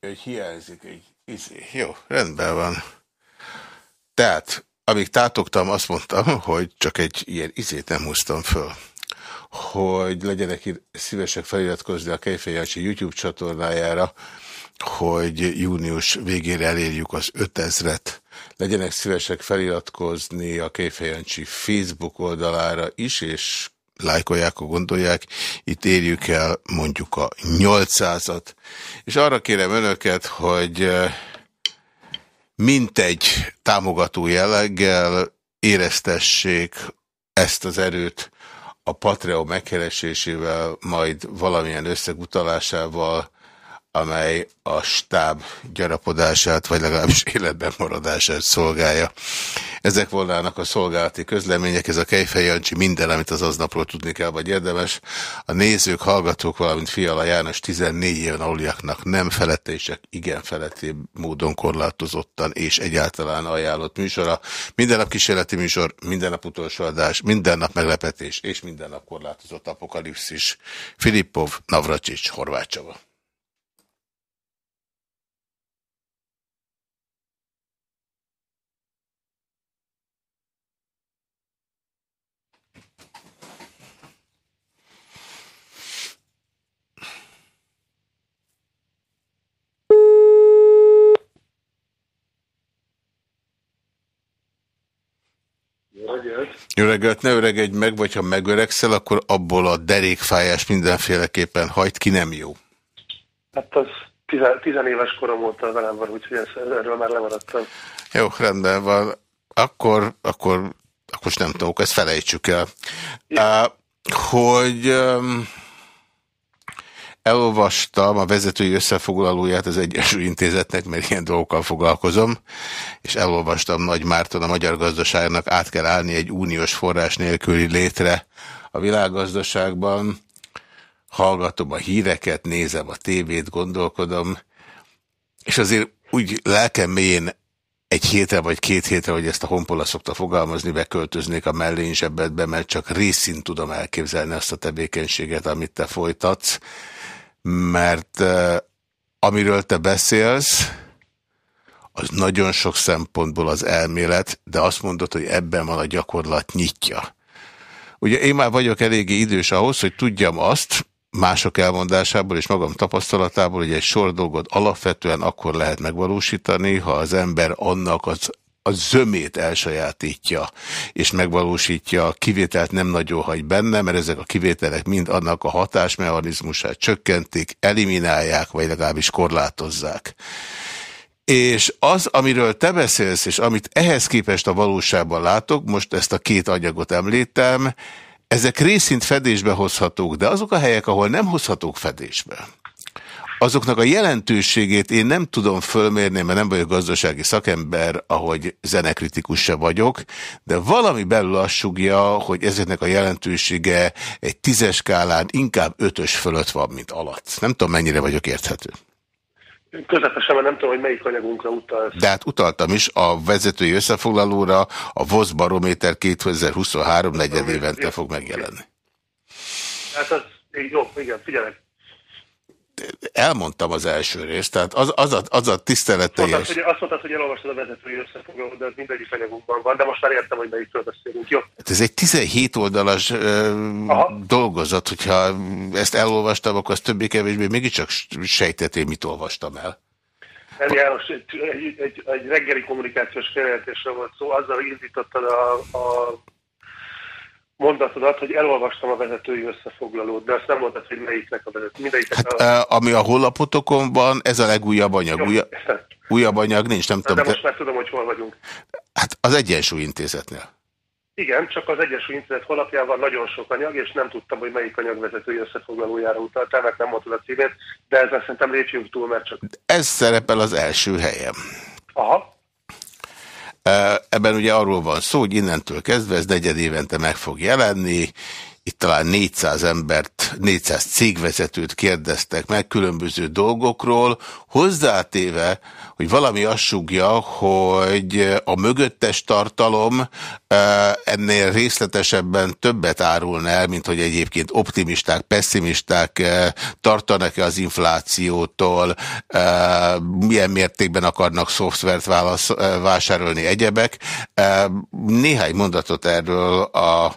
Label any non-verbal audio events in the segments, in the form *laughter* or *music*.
hogy hiányzik egy izé. Jó, rendben van. Tehát, amíg tátogtam, azt mondtam, hogy csak egy ilyen izét nem húztam föl hogy legyenek szívesek feliratkozni a Kejfejancsi YouTube csatornájára, hogy június végére elérjük az 5000-et. Legyenek szívesek feliratkozni a Kejfejancsi Facebook oldalára is, és lájkolják, ha gondolják, itt érjük el mondjuk a 800-at. És arra kérem önöket, hogy eh, mintegy támogató jelleggel éreztessék ezt az erőt a Patreon megkeresésével, majd valamilyen összegutalásával, amely a stáb gyarapodását, vagy legalábbis *laughs* életben maradását szolgálja. Ezek volnának a szolgálati közlemények, ez a Kejfej Jancsi minden, amit az aznapról tudni kell, vagy érdemes. A nézők, hallgatók, valamint Fiala János 14 éven aluliaknak nem felette, és csak igen feletti módon korlátozottan és egyáltalán ajánlott műsora. Minden nap kísérleti műsor, minden nap utolsó adás, minden nap meglepetés, és minden nap korlátozott apokalipszis. Filippov, Navracsics, Horváth Csaba. Jó reggelt, ne öregedj meg, vagy ha megöregszel, akkor abból a derékfájás mindenféleképpen hagyd ki, nem jó. Hát az tizen, tizenéves korom óta velem van, úgyhogy erről már lemaradtam. Jó, rendben van. Akkor, akkor, akkor nem tudok, ezt felejtsük el. Uh, hogy... Um, Elolvastam a vezetői összefoglalóját az Egyesült Intézetnek, mert ilyen dolgokkal foglalkozom, és elolvastam Nagy Márton a magyar gazdaságnak át kell állni egy uniós forrás nélküli létre a világgazdaságban. Hallgatom a híreket, nézem a tévét, gondolkodom, és azért úgy lelkem mélyén egy hétre vagy két hétre, hogy ezt a honpola szokta fogalmazni, beköltöznék a mellényzsebedbe, mert csak részint tudom elképzelni azt a tevékenységet, amit te folytatsz mert amiről te beszélsz, az nagyon sok szempontból az elmélet, de azt mondod, hogy ebben van a gyakorlat nyitja. Ugye én már vagyok eléggé idős ahhoz, hogy tudjam azt, mások elmondásából és magam tapasztalatából, hogy egy sor dolgot alapvetően akkor lehet megvalósítani, ha az ember annak az a zömét elsajátítja, és megvalósítja, kivételt nem nagyon hagy benne, mert ezek a kivételek mind annak a hatásmechanizmusát csökkentik, eliminálják, vagy legalábbis korlátozzák. És az, amiről te beszélsz, és amit ehhez képest a valóságban látok, most ezt a két anyagot említem, ezek részint fedésbe hozhatók, de azok a helyek, ahol nem hozhatók fedésbe, azoknak a jelentőségét én nem tudom fölmérni, mert nem vagyok gazdasági szakember, ahogy zenekritikus se vagyok, de valami belül azt sugja, hogy ezeknek a jelentősége egy tízes skálán inkább ötös fölött van, mint alatt. Nem tudom, mennyire vagyok érthető. Közepesen, mert nem tudom, hogy melyik anyagunkra utalsz. De hát utaltam is a vezetői összefoglalóra, a VOSZ barométer 2023 negyed évente fog megjelenni. Hát az, jó, igen, figyelek elmondtam az első részt, tehát az, az, a, az a tiszteletteljes... Azt mondtad, hogy, azt mondtad, hogy elolvastad a vezetői összefoglalót, de az mindegyik anyagunkban van, de most már értem, hogy melyikről beszélünk. Jó. Hát ez egy 17 oldalas uh, dolgozat, hogyha ezt elolvastam, akkor az többé-kevésbé mégiscsak sejtetté, mit olvastam el. Nem, János, egy, egy, egy, reggeli kommunikációs félreértésre volt szó, azzal indítottad a, a mondatodat, hogy elolvastam a vezetői összefoglalót, de azt nem mondtad, hogy melyiknek a vezető. Mindegyiknek hát, a... ami a honlapotokon van, ez a legújabb anyag. Jó, Úja... *laughs* Újabb anyag nincs, nem de tudom. De most te... már tudom, hogy hol vagyunk. Hát az Egyensúly Intézetnél. Igen, csak az Egyensúly Intézet van nagyon sok anyag, és nem tudtam, hogy melyik anyag vezetői összefoglalójára utaltál, mert nem mondtad a címét, de ezzel szerintem lépjünk túl, mert csak... Ez szerepel az első helyen. Aha. Ebben ugye arról van szó, hogy innentől kezdve ez negyed évente meg fog jelenni, itt talán 400 embert, 400 cégvezetőt kérdeztek meg különböző dolgokról, hozzátéve, hogy valami azt sugja, hogy a mögöttes tartalom ennél részletesebben többet árulna el, mint hogy egyébként optimisták, pessimisták tartanak-e az inflációtól, milyen mértékben akarnak szoftvert válasz, vásárolni egyebek. Néhány mondatot erről a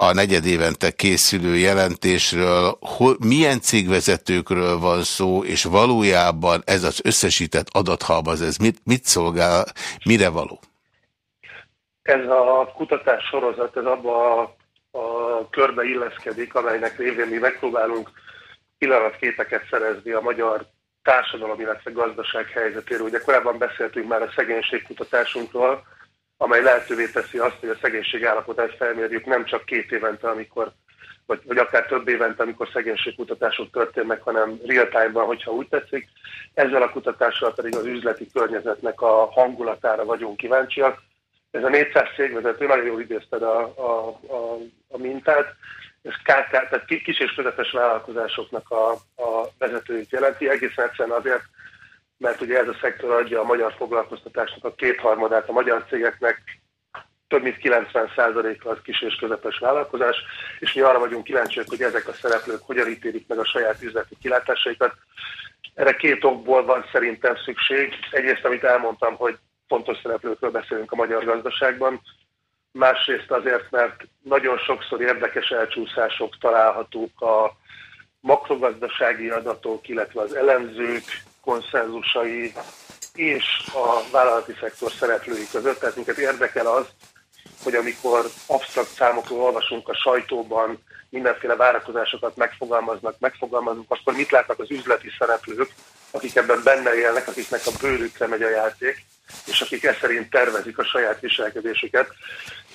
a negyed évente készülő jelentésről, milyen cégvezetőkről van szó, és valójában ez az összesített adathalmaz, ez mit, mit szolgál, mire való? Ez a kutatás sorozat, ez abba a, a körbe illeszkedik, amelynek révén mi megpróbálunk pillanatképeket szerezni a magyar társadalom, illetve gazdaság helyzetéről. Ugye korábban beszéltünk már a szegénységkutatásunkról, amely lehetővé teszi azt, hogy a szegénység állapotát felmérjük nem csak két évente, amikor, vagy, vagy akár több évente, amikor szegénységkutatások történnek, hanem real-time-ban, hogyha úgy tetszik. Ezzel a kutatással pedig az üzleti környezetnek a hangulatára vagyunk kíváncsiak. Ez a 400 cégvezető, nagyon jól idézted a, a, a, a mintát, ez KK, tehát kis és közepes vállalkozásoknak a, a vezetőit jelenti, egészen egyszerűen azért, mert ugye ez a szektor adja a magyar foglalkoztatásnak a kétharmadát a magyar cégeknek, több mint 90%-a az kis és közepes vállalkozás, és mi arra vagyunk kíváncsiak, hogy ezek a szereplők hogyan ítélik meg a saját üzleti kilátásaikat. Erre két okból van szerintem szükség. Egyrészt, amit elmondtam, hogy fontos szereplőkről beszélünk a magyar gazdaságban, másrészt azért, mert nagyon sokszor érdekes elcsúszások találhatók a makrogazdasági adatok, illetve az elemzők konszenzusai és a vállalati szektor szereplői között. Tehát minket érdekel az, hogy amikor absztrakt számokról olvasunk a sajtóban, mindenféle várakozásokat megfogalmaznak, megfogalmazunk, akkor mit látnak az üzleti szereplők, akik ebben benne élnek, akiknek a bőrükre megy a játék, és akik ezt szerint tervezik a saját viselkedésüket.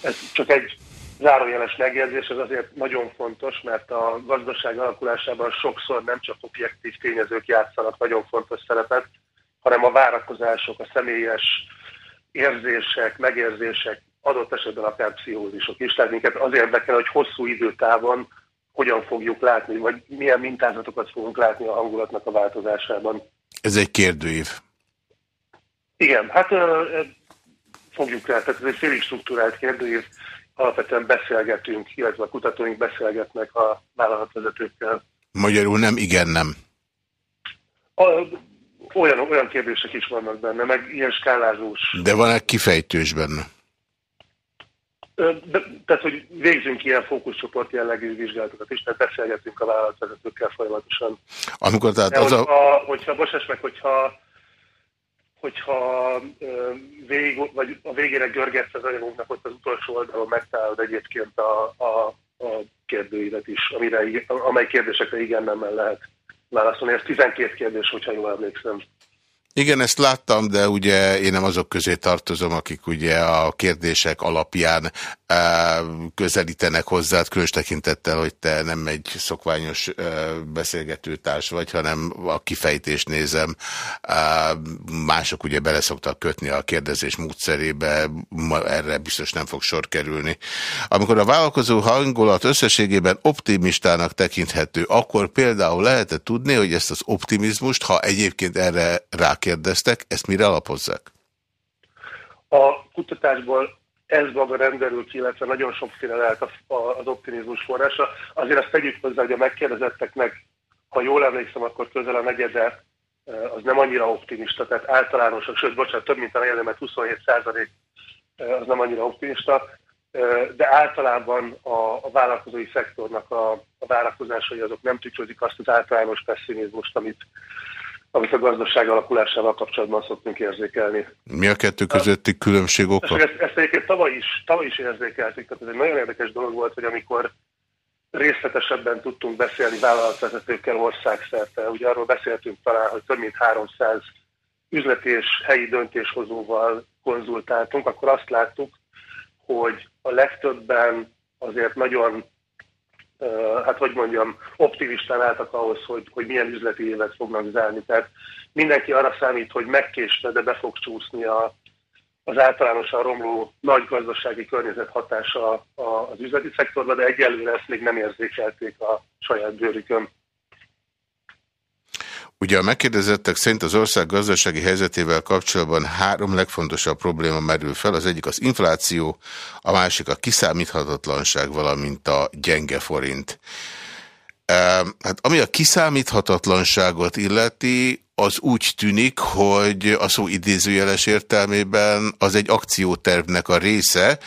Ez csak egy zárójeles megjegyzés, ez azért nagyon fontos, mert a gazdaság alakulásában sokszor nem csak objektív tényezők játszanak nagyon fontos szerepet, hanem a várakozások, a személyes érzések, megérzések, adott esetben akár pszichózisok is. Tehát minket az érdekel, hogy hosszú időtávon hogyan fogjuk látni, vagy milyen mintázatokat fogunk látni a hangulatnak a változásában. Ez egy kérdőív. Igen, hát fogjuk rá, tehát ez egy félig struktúrált kérdőív alapvetően beszélgetünk, illetve a kutatóink beszélgetnek a vállalatvezetőkkel. Magyarul nem igen, nem. A, olyan, olyan kérdések is vannak benne, meg ilyen skálázós. De van egy kifejtős benne? De, tehát, hogy végzünk ilyen fókuszcsoport jellegű vizsgálatokat is, tehát beszélgetünk a vállalatvezetőkkel folyamatosan. Amikor tehát az hogyha, a... hogyha, bocsáss meg, hogyha hogyha végig, vagy a végére görgetsz az anyagunknak, ott az utolsó oldalon megtalálod egyébként a, a, a kérdőívet is, amire, amely kérdésekre igen nem lehet válaszolni. Ez 12 kérdés, hogyha jól emlékszem. Igen, ezt láttam, de ugye én nem azok közé tartozom, akik ugye a kérdések alapján közelítenek hozzá, különös tekintettel, hogy te nem egy szokványos beszélgetőtárs vagy, hanem a kifejtést nézem. Mások ugye bele szoktak kötni a kérdezés módszerébe, erre biztos nem fog sor kerülni. Amikor a vállalkozó hangulat összességében optimistának tekinthető, akkor például lehet-e tudni, hogy ezt az optimizmust, ha egyébként erre rákérdeztek, ezt mire alapozzák? A kutatásból ez maga rendelül ki, illetve nagyon sokféle lehet az optimizmus forrása. Azért azt tegyük hozzá, hogy a megkérdezetteknek, ha jól emlékszem, akkor közel a negyede az nem annyira optimista, tehát általánosak, sőt, bocsánat, több mint a negyede, mert 27 százalék az nem annyira optimista, de általában a, a vállalkozói szektornak a, a várakozásai azok nem tükrözik azt az általános pessimizmust, amit amit a gazdaság alakulásával kapcsolatban szoktunk érzékelni. Mi a kettő közötti különbség oka? Ezt, ezt egyébként tavaly is, tavaly is érzékeltük, tehát ez egy nagyon érdekes dolog volt, hogy amikor részletesebben tudtunk beszélni vállalatvezetőkkel országszerte, ugye arról beszéltünk talán, hogy több mint 300 üzleti és helyi döntéshozóval konzultáltunk, akkor azt láttuk, hogy a legtöbben azért nagyon hát hogy mondjam, optimistán álltak ahhoz, hogy, hogy milyen üzleti évet fognak zárni. Tehát mindenki arra számít, hogy megkésne, de be fog csúszni a, az általánosan romló nagy gazdasági környezet hatása az üzleti szektorban, de egyelőre ezt még nem érzékelték a saját bőrükön. Ugye a megkérdezettek szerint az ország gazdasági helyzetével kapcsolatban három legfontosabb probléma merül fel. Az egyik az infláció, a másik a kiszámíthatatlanság, valamint a gyenge forint. Hát ami a kiszámíthatatlanságot illeti, az úgy tűnik, hogy a szó idézőjeles értelmében az egy akciótervnek a része,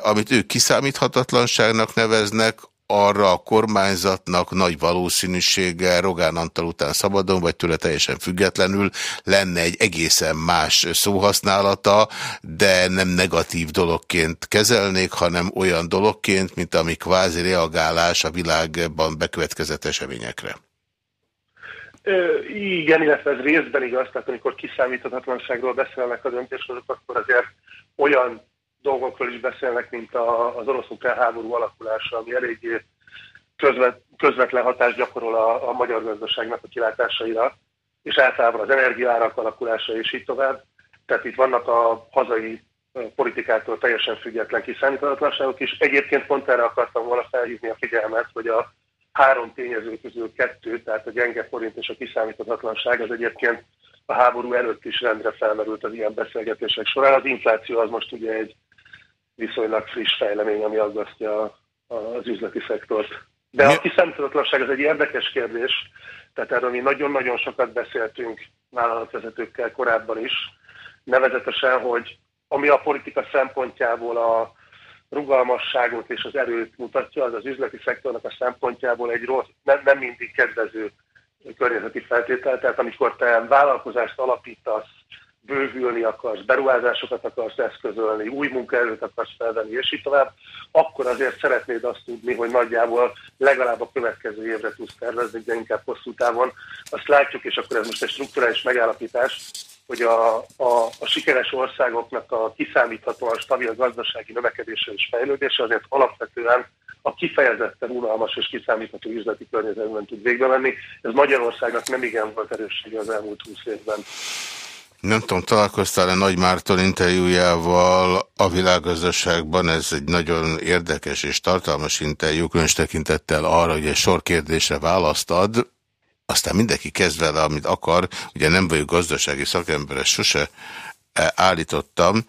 amit ők kiszámíthatatlanságnak neveznek, arra a kormányzatnak nagy valószínűséggel Rogán Antal után szabadon, vagy tőle teljesen függetlenül lenne egy egészen más szóhasználata, de nem negatív dologként kezelnék, hanem olyan dologként, mint ami kvázi reagálás a világban bekövetkezett eseményekre. Ö, igen, illetve ez részben igaz, tehát amikor kiszámíthatatlanságról beszélnek a döntéshozók, akkor azért olyan dolgokról is beszélnek, mint a, az orosz-ukrán háború alakulása, ami eléggé közvet, közvetlen hatást gyakorol a, a magyar gazdaságnak a kilátásaira, és általában az energiárak alakulása és így tovább. Tehát itt vannak a hazai politikától teljesen független kiszámíthatatlanságok is. Egyébként pont erre akartam volna felhívni a figyelmet, hogy a három tényező közül kettő, tehát a gyenge forint és a kiszámíthatatlanság, az egyébként a háború előtt is rendre felmerült az ilyen beszélgetések során. Az infláció az most ugye egy viszonylag friss fejlemény, ami aggasztja az üzleti szektort. De a kiszámíthatatlanság az egy érdekes kérdés, tehát erről mi nagyon-nagyon sokat beszéltünk vállalatvezetőkkel korábban is, nevezetesen, hogy ami a politika szempontjából a rugalmasságot és az erőt mutatja, az az üzleti szektornak a szempontjából egy rossz, nem, nem mindig kedvező környezeti feltétel. Tehát amikor te vállalkozást alapítasz, bővülni akarsz, beruházásokat akarsz eszközölni, új munkaerőt akarsz felvenni, és így tovább, akkor azért szeretnéd azt tudni, hogy nagyjából legalább a következő évre tudsz tervezni, de inkább hosszú távon. Azt látjuk, és akkor ez most egy strukturális megállapítás, hogy a, a, a sikeres országoknak a kiszámíthatóan stabil gazdasági növekedése és fejlődése azért alapvetően a kifejezetten unalmas és kiszámítható üzleti környezetben tud végbe menni. Ez Magyarországnak nem igen volt erőssége az elmúlt húsz évben. Nem tudom, találkoztál-e Nagy Márton interjújával? A világgazdaságban? Ez egy nagyon érdekes és tartalmas interjú, különös tekintettel arra, hogy egy sor kérdésre választ ad, aztán mindenki kezd vele, amit akar, ugye nem vagyok gazdasági szakember, ezt sose eh, állítottam,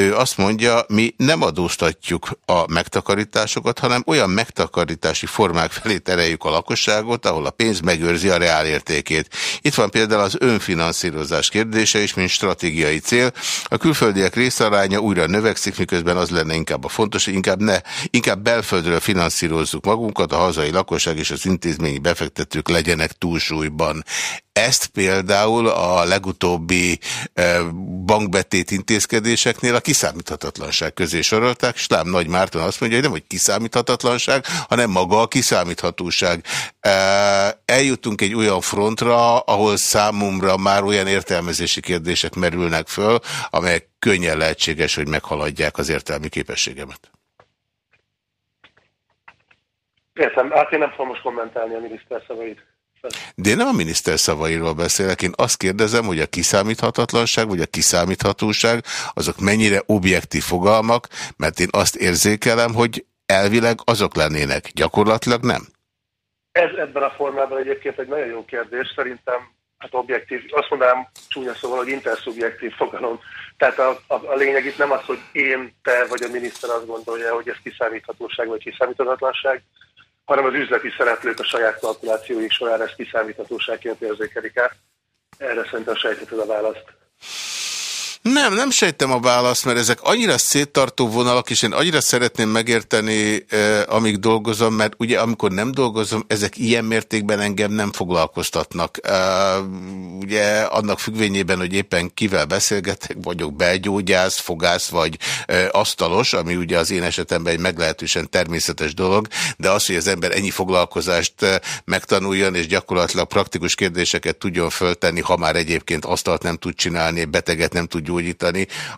ő azt mondja, mi nem adóztatjuk a megtakarításokat, hanem olyan megtakarítási formák felé tereljük a lakosságot, ahol a pénz megőrzi a reálértékét. Itt van például az önfinanszírozás kérdése is, mint stratégiai cél. A külföldiek részaránya újra növekszik, miközben az lenne inkább a fontos, hogy inkább, ne, inkább belföldről finanszírozzuk magunkat, a hazai lakosság és az intézményi befektetők legyenek túlsúlyban. Ezt például a legutóbbi eh, bankbetét intézkedéseknél a kiszámíthatatlanság közé sorolták, és Lám Nagy Márton azt mondja, hogy nem, hogy kiszámíthatatlanság, hanem maga a kiszámíthatóság. E, eljutunk egy olyan frontra, ahol számomra már olyan értelmezési kérdések merülnek föl, amelyek könnyen lehetséges, hogy meghaladják az értelmi képességemet. Értem, hát én nem fogom most kommentálni a miniszter szavait. De én nem a miniszter szavairól beszélek, én azt kérdezem, hogy a kiszámíthatatlanság vagy a kiszámíthatóság azok mennyire objektív fogalmak, mert én azt érzékelem, hogy elvileg azok lennének, gyakorlatilag nem. Ez ebben a formában egyébként egy nagyon jó kérdés, szerintem hát objektív, azt mondanám csúnya szóval, hogy interszubjektív fogalom. Tehát a, a, a lényeg itt nem az, hogy én, te vagy a miniszter azt gondolja, hogy ez kiszámíthatóság vagy kiszámíthatatlanság, hanem az üzleti szereplők a saját kalkulációik során ezt kiszámíthatóságként érzékelik át. Erre szerintem sejtheted a választ. Nem, nem sejtem a választ, mert ezek annyira széttartó vonalak, és én annyira szeretném megérteni, eh, amíg dolgozom, mert ugye amikor nem dolgozom, ezek ilyen mértékben engem nem foglalkoztatnak. Eh, ugye annak függvényében, hogy éppen kivel beszélgetek, vagyok belgyógyász, fogász vagy eh, asztalos, ami ugye az én esetemben egy meglehetősen természetes dolog, de az, hogy az ember ennyi foglalkozást eh, megtanuljon, és gyakorlatilag praktikus kérdéseket tudjon föltenni, ha már egyébként asztalt nem tud csinálni, beteget nem tud gyógyítani,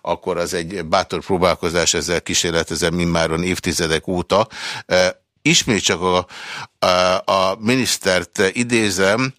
akkor az egy bátor próbálkozás, ezzel kísérletezem mindmáron évtizedek óta. Ismét csak a, a, a minisztert idézem,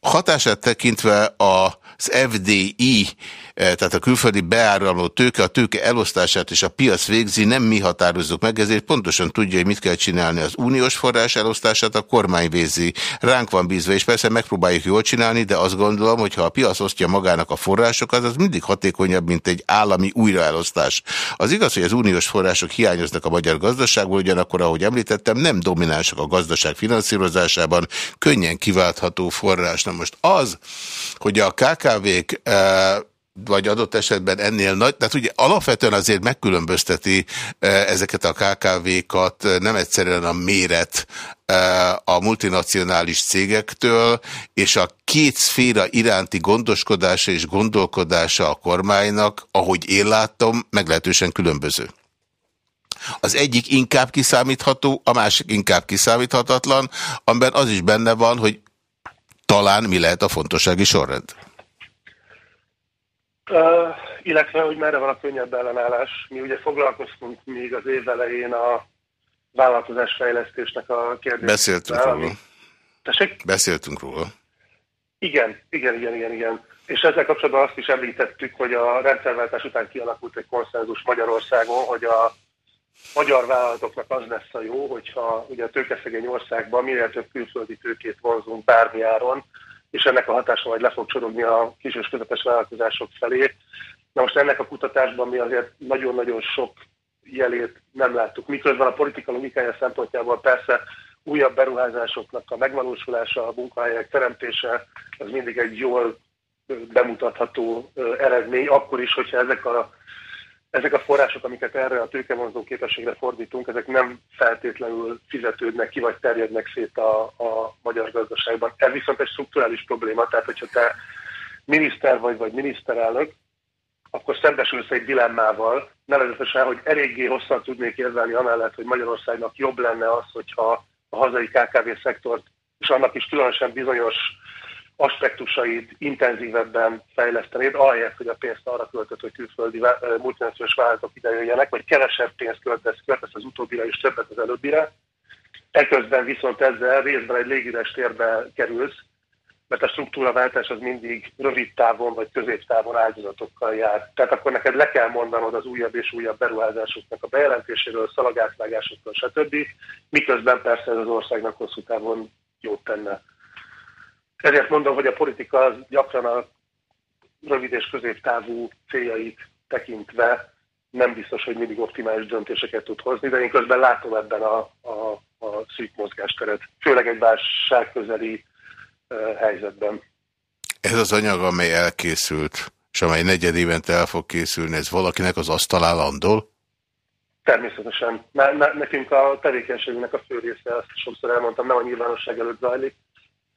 hatását tekintve az FDI, tehát a külföldi beáramló tőke, a tőke elosztását és a piac végzi, nem mi határozzuk meg, ezért pontosan tudja, hogy mit kell csinálni az uniós forrás elosztását, a kormány végzi. Ránk van bízva, és persze megpróbáljuk jól csinálni, de azt gondolom, hogy ha a piac osztja magának a forrásokat, az mindig hatékonyabb, mint egy állami újraelosztás. Az igaz, hogy az uniós források hiányoznak a magyar gazdaságból, ugyanakkor, ahogy említettem, nem dominánsak a gazdaság finanszírozásában, könnyen kiváltható forrás. Na most az, hogy a KKV-k eh, vagy adott esetben ennél nagy, tehát ugye alapvetően azért megkülönbözteti eh, ezeket a KKV-kat eh, nem egyszerűen a méret a multinacionális cégektől, és a két szféra iránti gondoskodása és gondolkodása a kormánynak, ahogy én látom, meglehetősen különböző. Az egyik inkább kiszámítható, a másik inkább kiszámíthatatlan, amiben az is benne van, hogy talán mi lehet a fontossági sorrend. Uh, illetve, hogy merre van a könnyebb ellenállás. Mi ugye foglalkoztunk még az év elején a vállalkozásfejlesztésnek a kérdésével. Beszéltünk róla. Tessék? Beszéltünk róla. Igen, igen, igen, igen, igen. És ezzel kapcsolatban azt is említettük, hogy a rendszerváltás után kialakult egy konszenzus Magyarországon, hogy a magyar vállalatoknak az lesz a jó, hogyha ugye a tőkeszegény országban minél több külföldi tőkét vonzunk bármi áron, és ennek a hatása majd le fog csorogni a kis és közepes vállalkozások felé. Na most ennek a kutatásban mi azért nagyon-nagyon sok jelét nem láttuk. Miközben a politika logikája szempontjából persze újabb beruházásoknak a megvalósulása, a munkahelyek teremtése, az mindig egy jól bemutatható eredmény, akkor is, hogyha ezek a ezek a források, amiket erre a tőkevonzó képességre fordítunk, ezek nem feltétlenül fizetődnek ki, vagy terjednek szét a, a magyar gazdaságban. Ez viszont egy strukturális probléma, tehát hogyha te miniszter vagy, vagy miniszterelnök, akkor szembesülsz egy dilemmával, nevezetesen, hogy eléggé hosszan tudnék érvelni amellett, hogy Magyarországnak jobb lenne az, hogyha a hazai KKV szektort, és annak is különösen bizonyos aspektusait intenzívebben fejlesztenéd, ahelyett, hogy a pénzt arra költött, hogy külföldi multinacionális vállalatok ide jöjjenek, vagy kevesebb pénzt költesz, költesz az utóbbira és többet az előbbire. Eközben viszont ezzel részben egy légüres térbe kerülsz, mert a struktúraváltás az mindig rövid távon vagy középtávon áldozatokkal jár. Tehát akkor neked le kell mondanod az újabb és újabb beruházásoknak a bejelentéséről, szalagátvágásokról, stb. Miközben persze ez az országnak hosszú távon jót tenne. Ezért mondom, hogy a politika az gyakran a rövid és középtávú céljait tekintve nem biztos, hogy mindig optimális döntéseket tud hozni, de én közben látom ebben a, a, a szűk mozgásteret, főleg egy válság közeli uh, helyzetben. Ez az anyag, amely elkészült, és amely negyed évente el fog készülni, ez valakinek az asztalán landol? Természetesen. Nekünk a tevékenységünknek a fő része, azt sokszor elmondtam, nem a nyilvánosság előtt zajlik,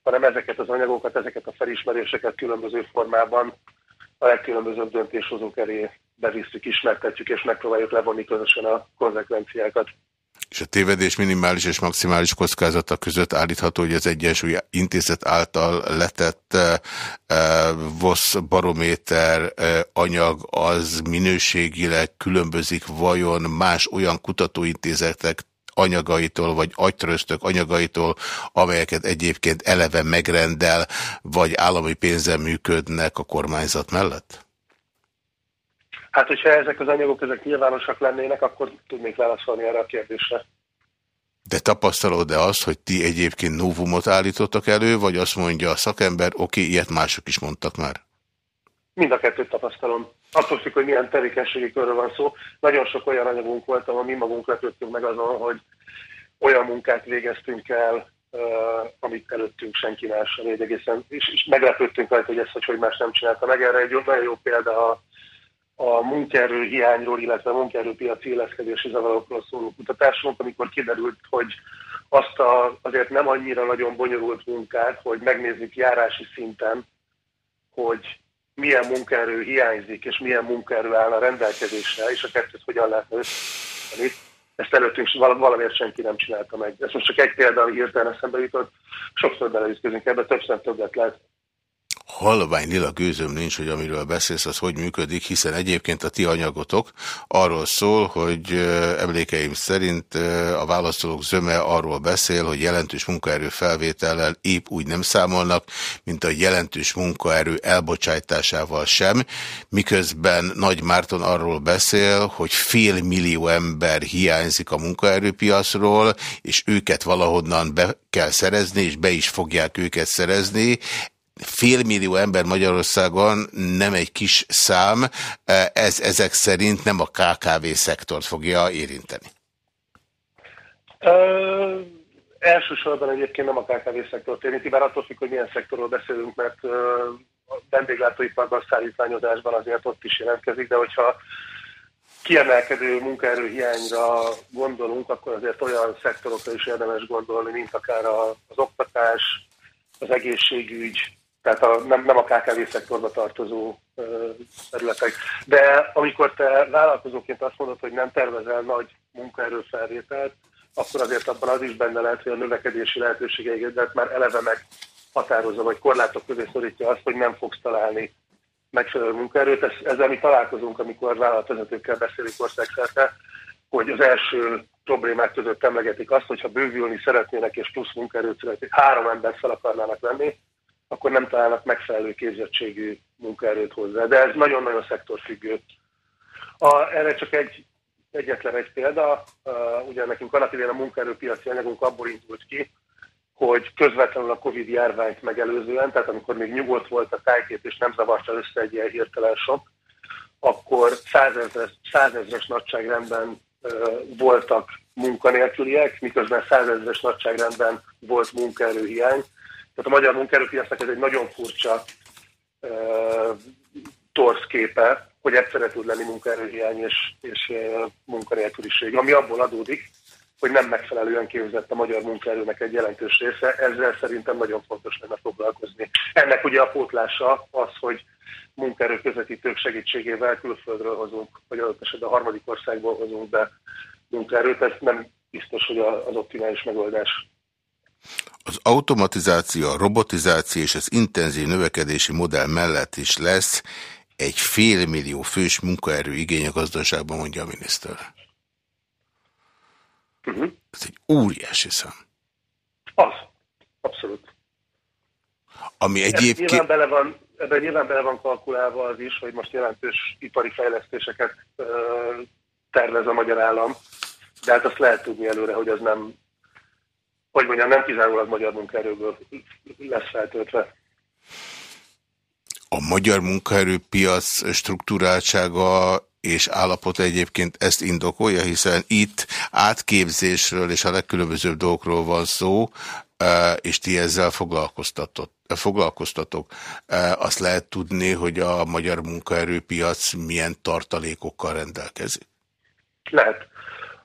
hanem ezeket az anyagokat, ezeket a felismeréseket különböző formában a legkülönbözőbb döntéshozók elé bevisszük, ismertetjük, és megpróbáljuk levonni közösen a konzekvenciákat. És a tévedés minimális és maximális kockázata között állítható, hogy az Egyensúly Intézet által letett uh, VOSZ barométer uh, anyag az minőségileg különbözik vajon más olyan kutatóintézetek anyagaitól, vagy agytröztök anyagaitól, amelyeket egyébként eleve megrendel, vagy állami pénzen működnek a kormányzat mellett? Hát, hogyha ezek az anyagok ezek nyilvánosak lennének, akkor tudnék válaszolni erre a kérdésre. De tapasztalod-e azt, hogy ti egyébként novumot állítottak elő, vagy azt mondja a szakember, oké, ilyet mások is mondtak már? Mind a kettőt tapasztalom. Attól függ, hogy milyen tevékenységi körről van szó. Nagyon sok olyan anyagunk volt, ahol mi magunk lepődtünk meg azon, hogy olyan munkát végeztünk el, amit előttünk senki más, egy egészen, és, és meglepődtünk rajta, hogy ezt, hogy, hogy más nem csinálta meg. Erre egy nagyon jó példa a, a munkaerő hiányról, illetve a munkaerőpiaci illeszkedési zavarokról szóló kutatásunk, amikor kiderült, hogy azt a, azért nem annyira nagyon bonyolult munkát, hogy megnézzük járási szinten, hogy milyen munkaerő hiányzik, és milyen munkaerő áll a rendelkezésre, és a kettőt hogyan lehetne összeállítani. Ezt előttünk valamiért senki nem csinálta meg. Ez most csak egy példa, ami hirtelen eszembe jutott. Sokszor beleütközünk ebbe, többször többet lehet. Halvány lila gőzöm nincs, hogy amiről beszélsz, az hogy működik, hiszen egyébként a ti anyagotok arról szól, hogy emlékeim szerint a válaszolók zöme arról beszél, hogy jelentős munkaerő felvétellel épp úgy nem számolnak, mint a jelentős munkaerő elbocsátásával sem, miközben Nagy Márton arról beszél, hogy fél millió ember hiányzik a munkaerőpiacról, és őket valahonnan be kell szerezni, és be is fogják őket szerezni félmillió ember Magyarországon nem egy kis szám, ez ezek szerint nem a KKV szektort fogja érinteni. Ö, elsősorban egyébként nem a KKV szektort érinti, bár attól függ, hogy milyen szektorról beszélünk, mert ö, a vendéglátóiparban, szállítmányozásban azért ott is jelentkezik, de hogyha kiemelkedő munkaerőhiányra gondolunk, akkor azért olyan szektorokra is érdemes gondolni, mint akár az oktatás, az egészségügy, tehát a, nem, nem a KKV szektorba tartozó ö, területek. De amikor te vállalkozóként azt mondod, hogy nem tervezel nagy munkaerőfelvételt, akkor azért abban az is benne lehet, hogy a növekedési lehetőségeidet már eleve meg határozza, vagy korlátok közé szorítja azt, hogy nem fogsz találni megfelelő munkaerőt. Ezzel mi találkozunk, amikor vállalatvezetőkkel beszélik országszerte, hogy az első problémák között emlegetik azt, hogyha bővülni szeretnének és plusz munkaerőt szeretnének, három embert fel akarnának venni, akkor nem találnak megfelelő képzettségű munkaerőt hozzá. De ez nagyon-nagyon szektorfüggő. A, erre csak egy, egyetlen egy példa, uh, ugye nekünk annak idején a munkaerőpiaci anyagunk abból indult ki, hogy közvetlenül a Covid járványt megelőzően, tehát amikor még nyugodt volt a tájkép és nem zavarta össze egy ilyen hirtelen sok, akkor százezres, százezres nagyságrendben uh, voltak munkanélküliek, miközben százezres nagyságrendben volt munkaerőhiány, tehát a magyar munkaerőpiacnak ez egy nagyon furcsa uh, torsz képe, hogy egyszerre tud lenni munkaerőhiány és, és uh, munkanélküliség, ami abból adódik, hogy nem megfelelően képzett a magyar munkaerőnek egy jelentős része, ezzel szerintem nagyon fontos lenne foglalkozni. Ennek ugye a pótlása az, hogy munkaerő közvetítők segítségével külföldről hozunk, vagy adott esetben a harmadik országból hozunk be munkaerőt, ez nem biztos, hogy az optimális megoldás. Az automatizáció, a robotizáció és az intenzív növekedési modell mellett is lesz egy félmillió fős munkaerő igény a gazdaságban, mondja a miniszter. Uh mhm. -huh. Ez egy óriási szám. Az, abszolút. Ami egyébként... Nyilván bele van, ebben nyilván bele van kalkulálva az is, hogy most jelentős ipari fejlesztéseket uh, tervez a magyar állam, de hát azt lehet tudni előre, hogy az nem hogy mondjam, nem kizárólag magyar munkaerőből lesz feltöltve. A magyar munkaerőpiac struktúráltsága és állapot egyébként ezt indokolja, hiszen itt átképzésről és a legkülönbözőbb dolgokról van szó, e, és ti ezzel foglalkoztatok. E, azt lehet tudni, hogy a magyar munkaerőpiac milyen tartalékokkal rendelkezik? Lehet.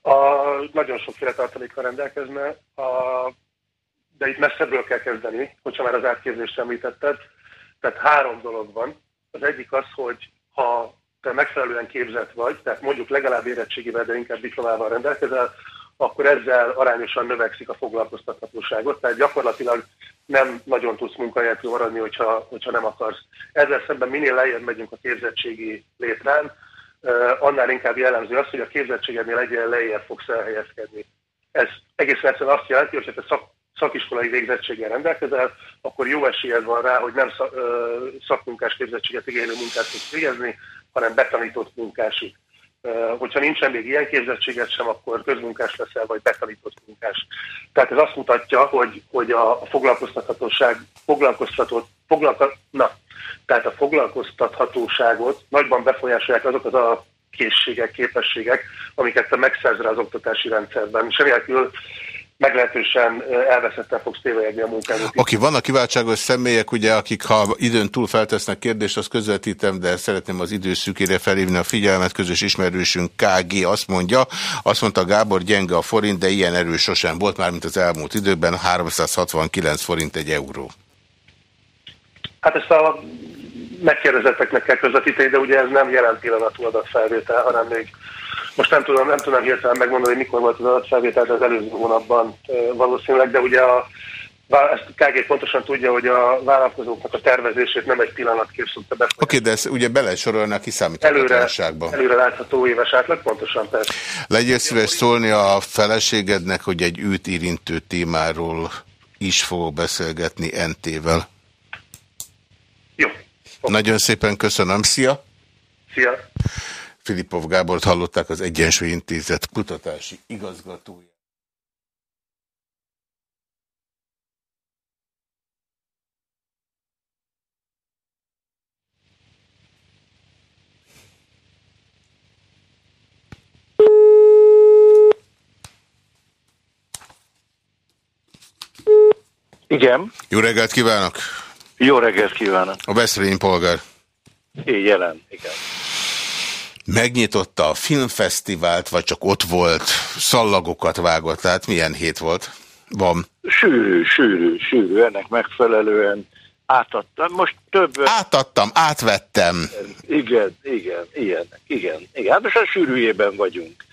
A, nagyon sokféle tartalékkal rendelkezne, a, de itt messzebbről kell kezdeni, hogyha már az átképzést említetted. Tehát három dolog van. Az egyik az, hogy ha te megfelelően képzett vagy, tehát mondjuk legalább érettségével, de inkább diplomával rendelkezel, akkor ezzel arányosan növekszik a foglalkoztathatóságot, tehát gyakorlatilag nem nagyon tudsz munkahelyetől maradni, hogyha, hogyha nem akarsz. Ezzel szemben minél lejjebb megyünk a képzettségi létrán, annál inkább jellemző az, hogy a képzettségednél egyre lejjebb fogsz elhelyezkedni. Ez egész egyszerűen azt jelenti, hogy ha te szak, szakiskolai végzettséggel rendelkezel, akkor jó esélyed van rá, hogy nem szakmunkás képzettséget igénylő munkát tudsz végezni, hanem betanított munkásig. Hogyha nincsen még ilyen képzettséget sem, akkor közmunkás leszel, vagy betanított munkás. Tehát ez azt mutatja, hogy, hogy a foglalkoztathatóság, foglalkoztatott, foglalko, na, tehát a foglalkoztathatóságot nagyban befolyásolják azok az a készségek, képességek, amiket te megszerzel az oktatási rendszerben. Semmielkül meglehetősen elveszettel fogsz tévejegni a munkádat. Aki vannak kiváltságos személyek, ugye, akik ha időn túl feltesznek kérdést, azt közvetítem, de szeretném az időszűkére felhívni a figyelmet. Közös ismerősünk KG azt mondja, azt mondta Gábor, gyenge a forint, de ilyen erős sosem volt már, mint az elmúlt időkben, 369 forint egy euró. Hát ezt a megkérdezetteknek kell közvetíteni, de ugye ez nem jelent pillanatú adatfelvétel, hanem még most nem tudom, nem tudom hirtelen megmondani, hogy mikor volt az adatfelvétel, de az előző hónapban valószínűleg, de ugye a ezt KG pontosan tudja, hogy a vállalkozóknak a tervezését nem egy pillanatképp szokta befolyásolni. Oké, okay, de ezt ugye belesorolni a kiszámíthatatlanságba. Előre, előre látható éves átlag, pontosan persze. Legyél szíves szólni a feleségednek, hogy egy őt érintő témáról is fogok beszélgetni NT-vel. Nagyon szépen köszönöm. Szia! Szia! Filipov Gábort hallották az Egyensúly Intézet kutatási igazgatója. Igen. Jó reggelt kívánok! Jó reggelt kívánok! A Veszprém polgár. Így jelen, igen. Megnyitotta a filmfesztivált, vagy csak ott volt, szallagokat vágott, tehát milyen hét volt? Van. Sűrű, sűrű, sűrű, ennek megfelelően átadtam. Most több... Átadtam, átvettem. Igen, igen, igen, igen. igen. Hát most a sűrűjében vagyunk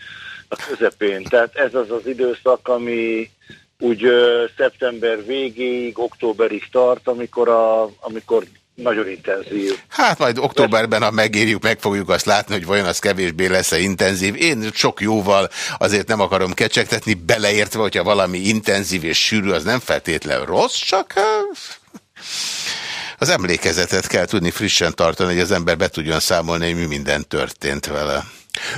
a közepén. Tehát ez az az időszak, ami úgy ö, szeptember végéig, októberig tart, amikor, a, amikor nagyon intenzív. Hát majd októberben, ha megérjük, meg fogjuk azt látni, hogy vajon az kevésbé lesz-e intenzív. Én sok jóval azért nem akarom kecsegtetni, beleértve, hogyha valami intenzív és sűrű, az nem feltétlenül rossz, csak az emlékezetet kell tudni frissen tartani, hogy az ember be tudjon számolni, hogy mi minden történt vele.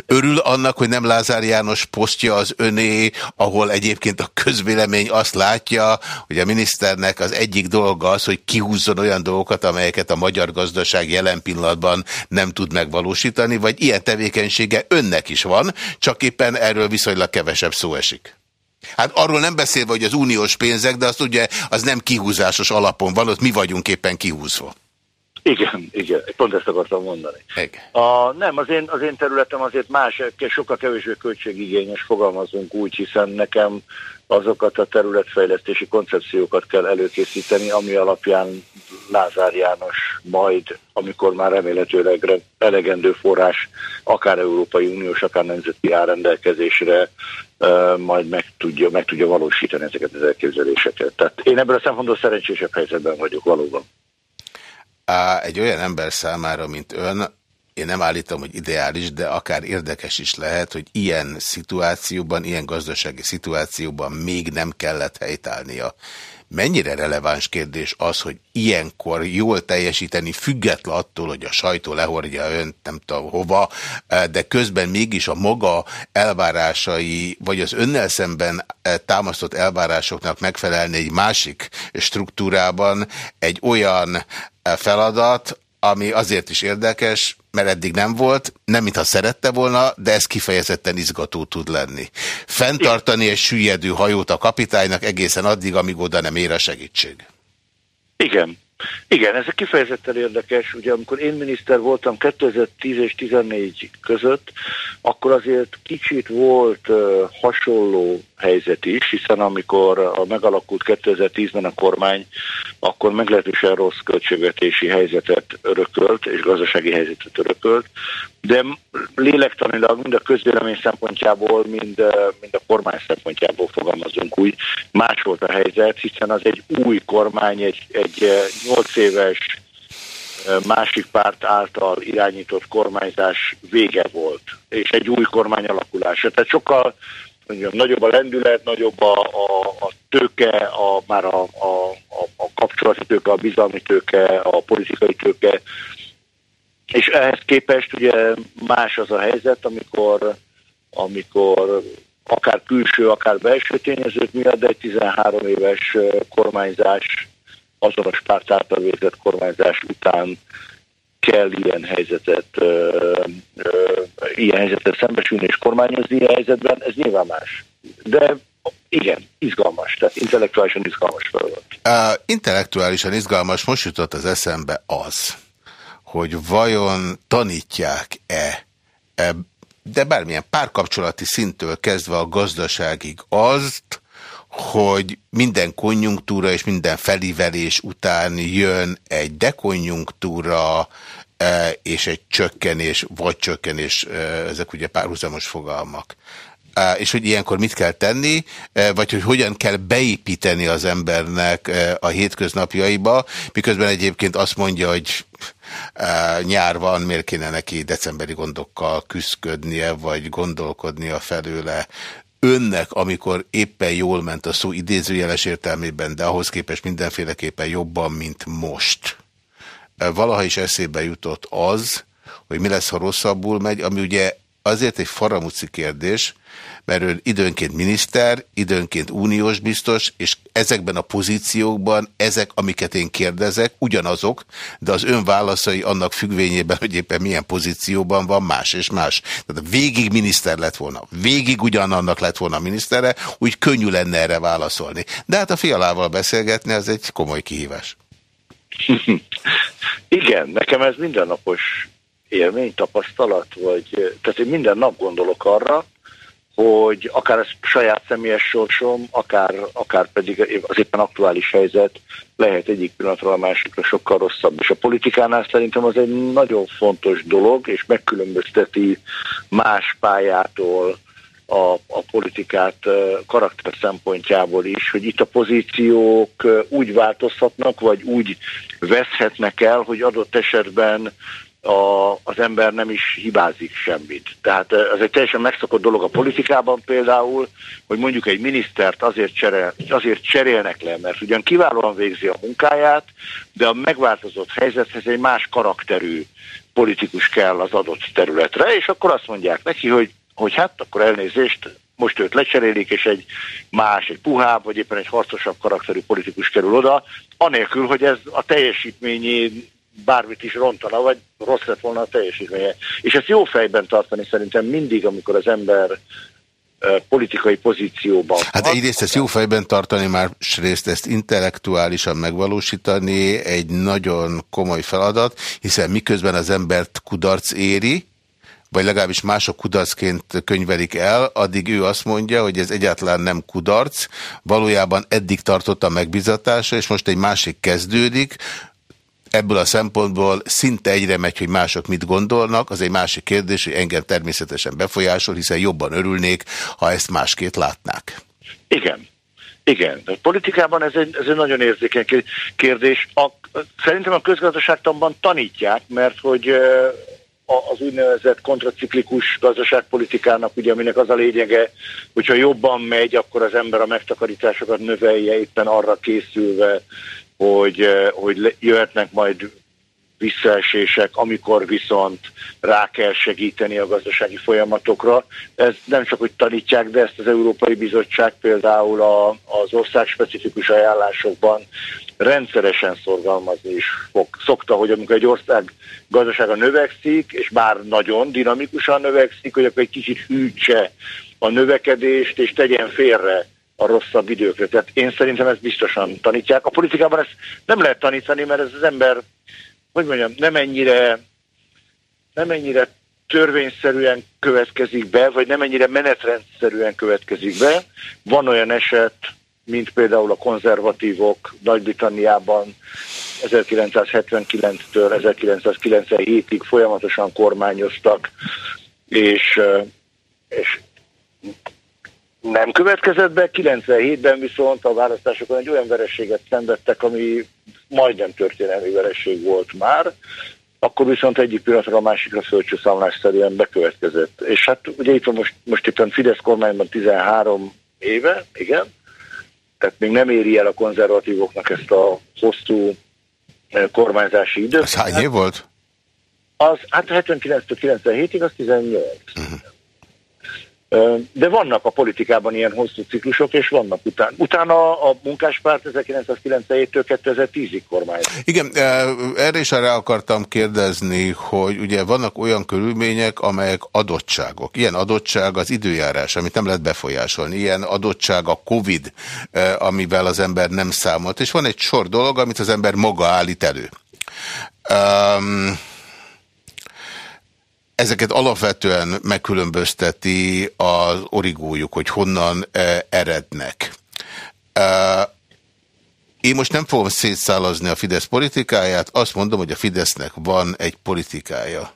Örül annak, hogy nem Lázár János posztja az öné, ahol egyébként a közvélemény azt látja, hogy a miniszternek az egyik dolga az, hogy kihúzzon olyan dolgokat, amelyeket a magyar gazdaság jelen pillanatban nem tud megvalósítani, vagy ilyen tevékenysége önnek is van, csak éppen erről viszonylag kevesebb szó esik. Hát arról nem beszélve, hogy az uniós pénzek, de azt ugye az nem kihúzásos alapon van, ott mi vagyunk éppen kihúzva. Igen, igen, pont ezt akartam mondani. A, nem, az én, az én területem azért más, sokkal kevésbé költségigényes, fogalmazunk úgy, hiszen nekem azokat a területfejlesztési koncepciókat kell előkészíteni, ami alapján Lázár János majd, amikor már remélhetőleg elegendő forrás, akár Európai Uniós, akár nemzeti árendelkezésre majd meg tudja, meg tudja valósítani ezeket az elképzeléseket. Tehát én ebből a szempontból szerencsésebb helyzetben vagyok valóban egy olyan ember számára, mint ön, én nem állítom, hogy ideális, de akár érdekes is lehet, hogy ilyen szituációban, ilyen gazdasági szituációban még nem kellett helytállnia. Mennyire releváns kérdés az, hogy ilyenkor jól teljesíteni, független attól, hogy a sajtó lehordja önt nem tudom hova, de közben mégis a maga elvárásai, vagy az önnel szemben támasztott elvárásoknak megfelelni egy másik struktúrában egy olyan feladat, ami azért is érdekes, mert eddig nem volt, nem mintha szerette volna, de ez kifejezetten izgató tud lenni. Fentartani egy süllyedő hajót a kapitánynak egészen addig, amíg oda nem ér a segítség. Igen. Igen, ez kifejezetten érdekes. Ugye amikor én miniszter voltam 2010 és 2014 között, akkor azért kicsit volt uh, hasonló helyzet is, hiszen amikor a megalakult 2010-ben a kormány, akkor meglehetősen rossz költségvetési helyzetet örökölt, és gazdasági helyzetet örökölt, de lélektanilag mind a közvélemény szempontjából, mind, mind a kormány szempontjából fogalmazunk úgy, más volt a helyzet, hiszen az egy új kormány, egy, egy 8 éves másik párt által irányított kormányzás vége volt, és egy új kormány alakulása. Tehát sokkal mondjam, nagyobb a lendület, nagyobb a, a, a tőke, a, már a, a, a kapcsolati tőke, a bizalmi tőke, a politikai tőke, és ehhez képest ugye más az a helyzet, amikor, amikor akár külső, akár belső tényezők miatt, egy 13 éves kormányzás, azonos párt által végzett kormányzás után kell ilyen helyzetet, ö, ö, ilyen helyzetet szembesülni és kormányozni ilyen helyzetben, ez nyilván más. De igen, izgalmas, tehát intellektuálisan izgalmas feladat. Uh, intellektuálisan izgalmas, most jutott az eszembe az, hogy vajon tanítják-e, e, de bármilyen párkapcsolati szintől kezdve a gazdaságig azt, hogy minden konjunktúra és minden felívelés után jön egy dekonjunktúra e, és egy csökkenés, vagy csökkenés, e, ezek ugye párhuzamos fogalmak. és hogy ilyenkor mit kell tenni, vagy hogy hogyan kell beépíteni az embernek a hétköznapjaiba, miközben egyébként azt mondja, hogy nyár van, miért kéne neki decemberi gondokkal küzdködnie, vagy gondolkodnia felőle önnek, amikor éppen jól ment a szó idézőjeles értelmében, de ahhoz képest mindenféleképpen jobban, mint most. Valaha is eszébe jutott az, hogy mi lesz, ha rosszabbul megy, ami ugye azért egy faramuci kérdés, mert ön időnként miniszter, időnként uniós biztos, és ezekben a pozíciókban ezek, amiket én kérdezek, ugyanazok, de az ön válaszai annak függvényében, hogy éppen milyen pozícióban van, más és más. Tehát végig miniszter lett volna, végig ugyanannak lett volna minisztere, úgy könnyű lenne erre válaszolni. De hát a fialával beszélgetni, az egy komoly kihívás. *laughs* Igen, nekem ez mindennapos élmény, tapasztalat, vagy tehát én minden nap gondolok arra, hogy akár ez saját személyes sorsom, akár, akár pedig az éppen aktuális helyzet lehet egyik pillanatról a másikra sokkal rosszabb. És a politikánál szerintem az egy nagyon fontos dolog, és megkülönbözteti más pályától a, a politikát karakter szempontjából is, hogy itt a pozíciók úgy változhatnak, vagy úgy veszhetnek el, hogy adott esetben a, az ember nem is hibázik semmit. Tehát ez egy teljesen megszokott dolog a politikában például, hogy mondjuk egy minisztert azért, cserél, azért cserélnek le, mert ugyan kiválóan végzi a munkáját, de a megváltozott helyzethez egy más karakterű politikus kell az adott területre, és akkor azt mondják neki, hogy, hogy hát akkor elnézést, most őt lecserélik, és egy más, egy puhább, vagy éppen egy harcosabb karakterű politikus kerül oda, anélkül, hogy ez a teljesítményén bármit is rontana, vagy rossz lett volna a teljesítménye. És ezt jó fejben tartani szerintem mindig, amikor az ember politikai pozícióban. Hát egyrészt ezt jó fejben tartani, másrészt ezt intellektuálisan megvalósítani egy nagyon komoly feladat, hiszen miközben az embert kudarc éri, vagy legalábbis mások kudarcként könyvelik el, addig ő azt mondja, hogy ez egyáltalán nem kudarc, valójában eddig tartott a megbizatása, és most egy másik kezdődik, ebből a szempontból szinte egyre megy, hogy mások mit gondolnak, az egy másik kérdés, hogy engem természetesen befolyásol, hiszen jobban örülnék, ha ezt másként látnák. Igen. Igen, a politikában ez egy, ez egy nagyon érzékeny kérdés. A, szerintem a közgazdaságtanban tanítják, mert hogy az úgynevezett kontraciklikus gazdaságpolitikának, ugye, aminek az a lényege, hogyha jobban megy, akkor az ember a megtakarításokat növelje, éppen arra készülve, hogy, eh, hogy jöhetnek majd visszaesések, amikor viszont rá kell segíteni a gazdasági folyamatokra. Ez nem csak, hogy tanítják, de ezt az Európai Bizottság például a, az ország specifikus ajánlásokban rendszeresen szorgalmazni is fog. Szokta, hogy amikor egy ország gazdasága növekszik, és bár nagyon dinamikusan növekszik, hogy akkor egy kicsit hűtse a növekedést, és tegyen félre a rosszabb időkre. Tehát én szerintem ezt biztosan tanítják. A politikában ezt nem lehet tanítani, mert ez az ember, hogy mondjam, nem ennyire, nem ennyire törvényszerűen következik be, vagy nem ennyire menetrendszerűen következik be. Van olyan eset, mint például a konzervatívok Nagy-Britanniában 1979-től 1997-ig folyamatosan kormányoztak, és, és nem következett be, 97-ben viszont a választásokon egy olyan verességet szenvedtek, ami majdnem történelmi veresség volt már, akkor viszont egyik pillanatra a másikra földcsúszamlásszerűen bekövetkezett. És hát ugye itt van most, most éppen Fidesz kormányban 13 éve, igen, tehát még nem éri el a konzervatívoknak ezt a hosszú eh, kormányzási időt. Ez hány év volt? Az, hát 79-től 97-ig az 18. Uh-huh. De vannak a politikában ilyen hosszú ciklusok, és vannak utána. Utána a munkáspárt 1997-től 2010-ig kormány. Igen, erre is arra akartam kérdezni, hogy ugye vannak olyan körülmények, amelyek adottságok. Ilyen adottság az időjárás, amit nem lehet befolyásolni. Ilyen adottság a Covid, amivel az ember nem számolt. És van egy sor dolog, amit az ember maga állít elő. Um, ezeket alapvetően megkülönbözteti az origójuk, hogy honnan e, erednek. E, én most nem fogom szétszálazni a Fidesz politikáját, azt mondom, hogy a Fidesznek van egy politikája.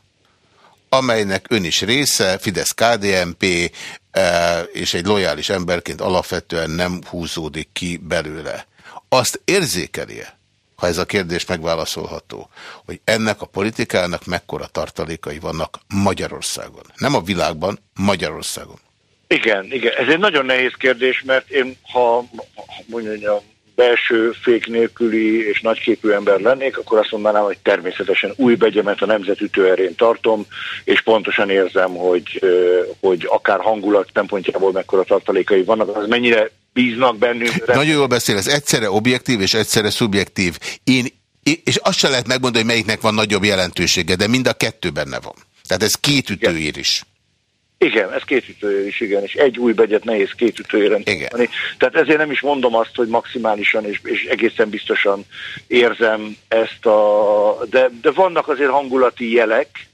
amelynek ön is része, Fidesz-KDNP, e, és egy lojális emberként alapvetően nem húzódik ki belőle. Azt érzékelje, ha ez a kérdés megválaszolható, hogy ennek a politikának mekkora tartalékai vannak Magyarországon. Nem a világban, Magyarországon. Igen, igen. Ez egy nagyon nehéz kérdés, mert én, ha mondjam, belső fék nélküli és nagyképű ember lennék, akkor azt mondanám, hogy természetesen új begyemet a nemzet ütőerén tartom, és pontosan érzem, hogy, hogy akár hangulat szempontjából mekkora tartalékai vannak, az mennyire bíznak bennünk. Nagyon jól beszél, ez egyszerre objektív és egyszerre szubjektív. Én, és azt se lehet megmondani, hogy melyiknek van nagyobb jelentősége, de mind a kettő benne van. Tehát ez két ütőír is. Igen, ez két ütője is, igen, és egy új begyet nehéz két ütőjére igen. Tehát ezért nem is mondom azt, hogy maximálisan és, és egészen biztosan érzem ezt a... De, de vannak azért hangulati jelek,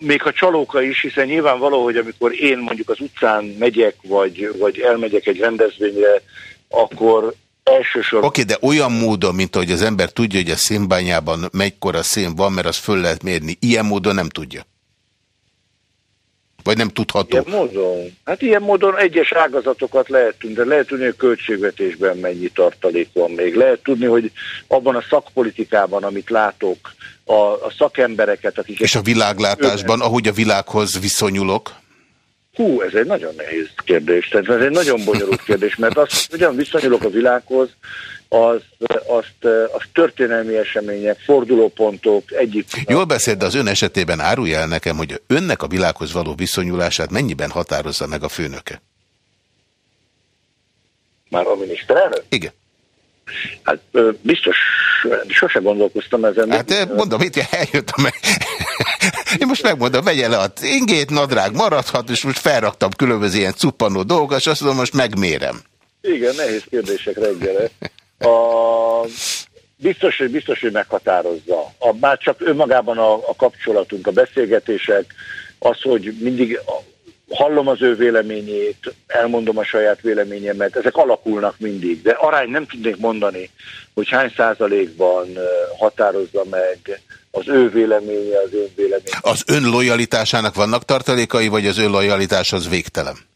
még a csalóka is, hiszen nyilvánvaló, hogy amikor én mondjuk az utcán megyek, vagy, vagy elmegyek egy rendezvényre, akkor elsősorban... Oké, okay, de olyan módon, mint ahogy az ember tudja, hogy a szénbányában megykora szén van, mert az föl lehet mérni, ilyen módon nem tudja. Vagy nem tudható? Ilyen módon, hát ilyen módon egyes ágazatokat lehet tudni, de lehet tudni, hogy a költségvetésben mennyi tartalék van még. Lehet tudni, hogy abban a szakpolitikában, amit látok, a, a szakembereket, akik... És a világlátásban, ahogy a világhoz viszonyulok? Hú, ez egy nagyon nehéz kérdés. Tehát ez egy nagyon bonyolult kérdés, mert azt, hogyan viszonyulok a világhoz, az, azt, az történelmi események, fordulópontok egyik. Jól beszélt, de az ön esetében árulja el nekem, hogy önnek a világhoz való viszonyulását mennyiben határozza meg a főnöke? Már a miniszterelnök? Igen. Hát biztos, sose gondolkoztam ezen. Hát mondom, itt eljöttem. Én most megmondom, vegye le a ingét, nadrág maradhat, és most felraktam különböző ilyen cuppanó dolgokat, és azt mondom, most megmérem. Igen, nehéz kérdések reggelre a, biztos, hogy biztos, hogy meghatározza. A, már csak önmagában a, a kapcsolatunk, a beszélgetések, az, hogy mindig hallom az ő véleményét, elmondom a saját véleményemet, ezek alakulnak mindig, de arány nem tudnék mondani, hogy hány százalékban határozza meg az ő véleménye, az ön véleménye. Az ön lojalitásának vannak tartalékai, vagy az ön lojalitás az végtelen?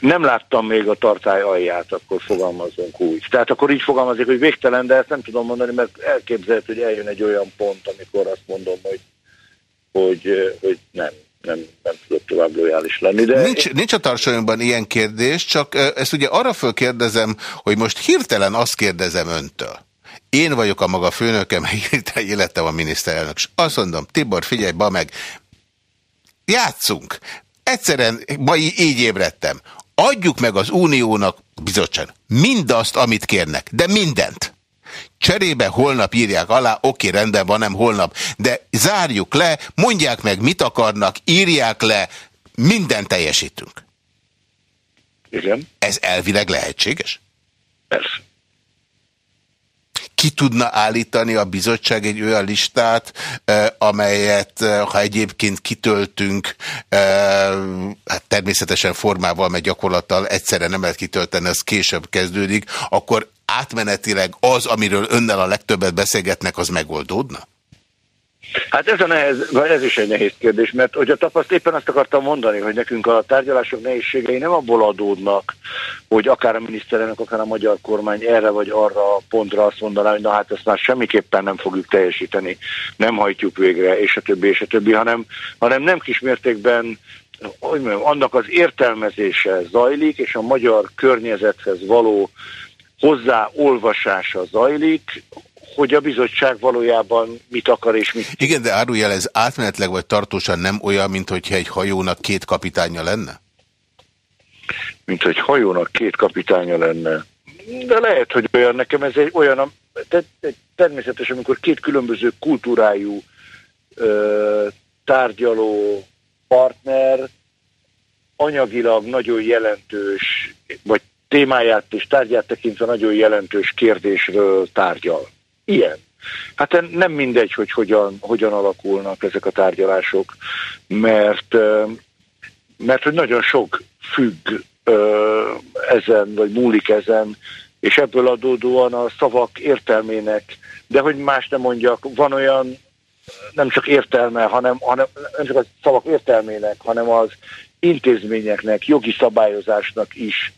nem láttam még a tartály alját, akkor fogalmazunk úgy. Tehát akkor így fogalmazik, hogy végtelen, de ezt nem tudom mondani, mert elképzelhető, hogy eljön egy olyan pont, amikor azt mondom, hogy, hogy, hogy nem, nem, nem tudok lenni. De nincs, nincs a tartsonyomban ilyen kérdés, csak ezt ugye arra fölkérdezem, hogy most hirtelen azt kérdezem öntől. Én vagyok a maga főnöke, meg hirtelen *laughs* életem a miniszterelnök. És azt mondom, Tibor, figyelj, ba meg, játszunk. Egyszerűen ma így ébredtem adjuk meg az uniónak, bizottság, mindazt, amit kérnek, de mindent. Cserébe holnap írják alá, oké, rendben van, nem holnap, de zárjuk le, mondják meg, mit akarnak, írják le, mindent teljesítünk. Igen. Ez elvileg lehetséges? Persze ki tudna állítani a bizottság egy olyan listát, amelyet, ha egyébként kitöltünk, hát természetesen formával, meg gyakorlattal egyszerre nem lehet kitölteni, ez később kezdődik, akkor átmenetileg az, amiről önnel a legtöbbet beszélgetnek, az megoldódna? Hát ez, a nehez, ez is egy nehéz kérdés, mert hogy a tapaszt éppen azt akartam mondani, hogy nekünk a tárgyalások nehézségei nem abból adódnak, hogy akár a miniszterelnök, akár a magyar kormány erre vagy arra pontra azt mondaná, hogy na hát ezt már semmiképpen nem fogjuk teljesíteni, nem hajtjuk végre, és a többi, és a többi, hanem, hanem nem kismértékben hogy mondjam, annak az értelmezése zajlik, és a magyar környezethez való hozzáolvasása zajlik, hogy a bizottság valójában mit akar és mit... Igen, de árujjel ez átmenetleg vagy tartósan nem olyan, mint hogyha egy hajónak két kapitánya lenne? Mint hogy hajónak két kapitánya lenne. De lehet, hogy olyan nekem ez egy olyan, de, de természetesen, amikor két különböző kultúrájú ö, tárgyaló partner anyagilag nagyon jelentős, vagy témáját és tárgyát tekintve nagyon jelentős kérdésről tárgyal ilyen. Hát nem mindegy, hogy hogyan, hogyan alakulnak ezek a tárgyalások, mert, mert hogy nagyon sok függ ezen, vagy múlik ezen, és ebből adódóan a szavak értelmének, de hogy más nem mondjak, van olyan nem csak értelme, hanem, hanem nem csak a szavak értelmének, hanem az intézményeknek, jogi szabályozásnak is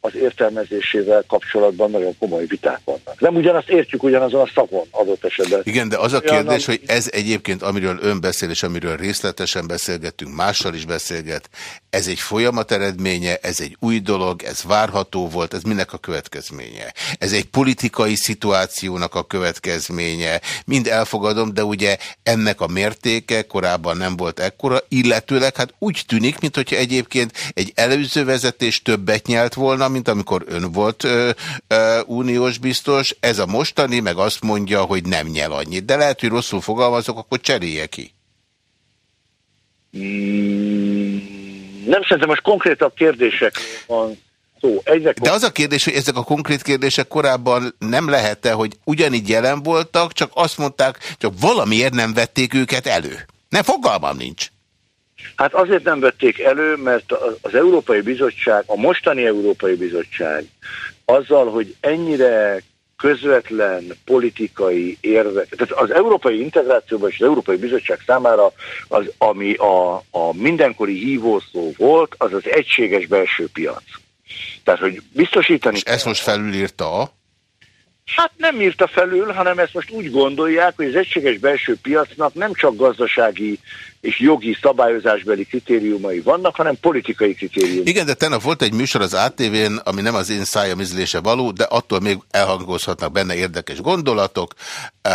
az értelmezésével kapcsolatban nagyon komoly viták vannak. Nem ugyanazt értjük ugyanazon a szakon adott esetben. Igen, de az a kérdés, hogy ez egyébként, amiről ön beszél, és amiről részletesen beszélgettünk, mással is beszélget, ez egy folyamat eredménye, ez egy új dolog, ez várható volt, ez minek a következménye? Ez egy politikai szituációnak a következménye, mind elfogadom, de ugye ennek a mértéke korábban nem volt ekkora, illetőleg hát úgy tűnik, mintha egyébként egy előző vezetés többet nyelt volna, mint amikor ön volt ö, ö, uniós biztos, ez a mostani meg azt mondja, hogy nem nyel annyit. De lehet, hogy rosszul fogalmazok, akkor cserélje ki. Mm, nem szerintem most konkrétabb kérdések van szó. Egyre De az a kérdés, hogy ezek a konkrét kérdések korábban nem lehet-e, hogy ugyanígy jelen voltak, csak azt mondták, csak valamiért nem vették őket elő. Nem, fogalmam nincs. Hát azért nem vették elő, mert az Európai Bizottság, a mostani Európai Bizottság azzal, hogy ennyire közvetlen politikai érvek, tehát az európai integrációban és az Európai Bizottság számára az, ami a, a mindenkori hívószó volt, az az egységes belső piac. Tehát, hogy biztosítani... És ezt most felülírta a? Hát nem írta felül, hanem ezt most úgy gondolják, hogy az egységes belső piacnak nem csak gazdasági és jogi szabályozásbeli kritériumai vannak, hanem politikai kritériumai. Igen, de tegnap volt egy műsor az ATV-n, ami nem az én szájam izlése való, de attól még elhangozhatnak benne érdekes gondolatok. Uh,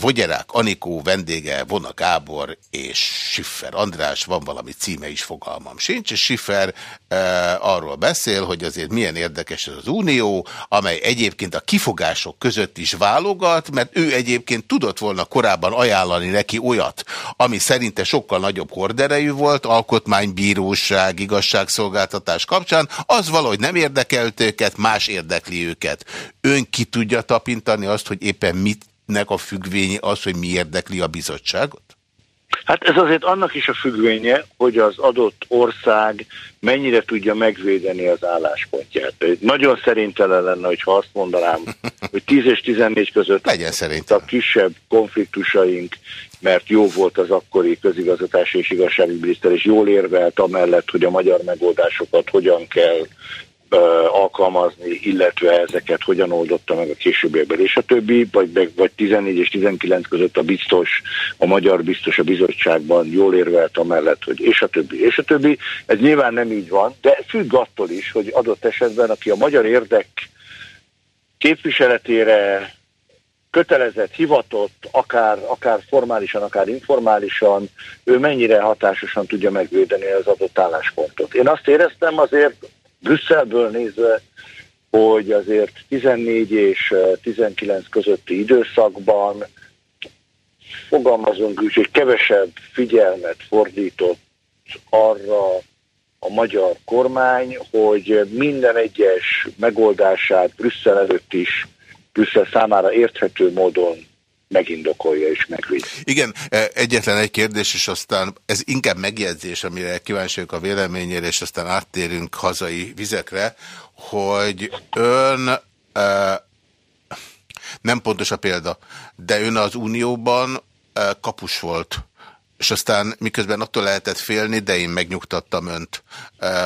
Vogyerák Anikó vendége, Vona Gábor és Schiffer András, van valami címe is, fogalmam sincs, és Schiffer e, arról beszél, hogy azért milyen érdekes ez az unió, amely egyébként a kifogások között is válogat, mert ő egyébként tudott volna korábban ajánlani neki olyat, ami szerinte sokkal nagyobb horderejű volt, alkotmánybíróság, igazságszolgáltatás kapcsán, az valahogy nem érdekelt őket, más érdekli őket. Ön ki tudja tapintani azt, hogy éppen mit nek a függvénye az, hogy mi érdekli a bizottságot? Hát ez azért annak is a függvénye, hogy az adott ország mennyire tudja megvédeni az álláspontját. Nagyon szerintelen lenne, hogyha azt mondanám, *laughs* hogy 10 és 14 között a kisebb konfliktusaink, mert jó volt az akkori közigazgatási és igazsági miniszter, és jól érvelt amellett, hogy a magyar megoldásokat hogyan kell alkalmazni, illetve ezeket hogyan oldotta meg a későbbiekben, és a többi, vagy, vagy 14 és 19 között a biztos, a magyar biztos a bizottságban jól érvelt amellett, hogy és a többi, és a többi. Ez nyilván nem így van, de függ attól is, hogy adott esetben, aki a magyar érdek képviseletére kötelezett, hivatott, akár, akár formálisan, akár informálisan, ő mennyire hatásosan tudja megvédeni az adott álláspontot. Én azt éreztem azért Brüsszelből nézve, hogy azért 14 és 19 közötti időszakban fogalmazunk úgy, hogy kevesebb figyelmet fordított arra a magyar kormány, hogy minden egyes megoldását Brüsszel előtt is, Brüsszel számára érthető módon megindokolja és megvédje. Igen, e, egyetlen egy kérdés, és aztán ez inkább megjegyzés, amire kíváncsiak a véleményére, és aztán áttérünk hazai vizekre, hogy ön e, nem pontos a példa, de ön az Unióban e, kapus volt és aztán miközben attól lehetett félni, de én megnyugtattam önt,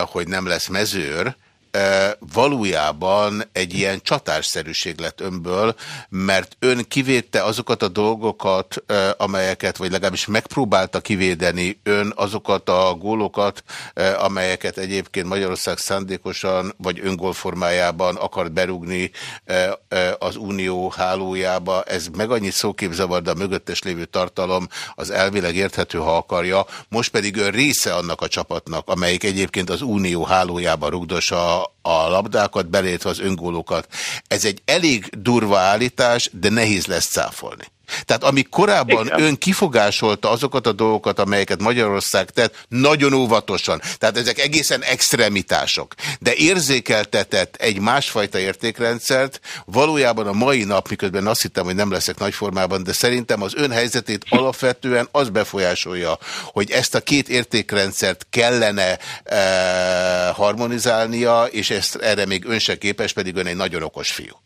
hogy nem lesz mezőr, valójában egy ilyen csatárszerűség lett önből, mert ön kivédte azokat a dolgokat, amelyeket, vagy legalábbis megpróbálta kivédeni ön azokat a gólokat, amelyeket egyébként Magyarország szándékosan, vagy öngól formájában akart berúgni az unió hálójába. Ez meg annyi szóképzavar, de a mögöttes lévő tartalom az elvileg érthető, ha akarja. Most pedig ön része annak a csapatnak, amelyik egyébként az unió hálójába rugdosa a labdákat, belétve az öngólokat. Ez egy elég durva állítás, de nehéz lesz cáfolni. Tehát ami korábban Igen. ön kifogásolta azokat a dolgokat, amelyeket Magyarország tett, nagyon óvatosan. Tehát ezek egészen extremitások. De érzékeltetett egy másfajta értékrendszert, valójában a mai nap, miközben azt hittem, hogy nem leszek nagyformában, de szerintem az ön helyzetét alapvetően az befolyásolja, hogy ezt a két értékrendszert kellene e, harmonizálnia, és ezt erre még ön se képes, pedig ön egy nagyon okos fiú.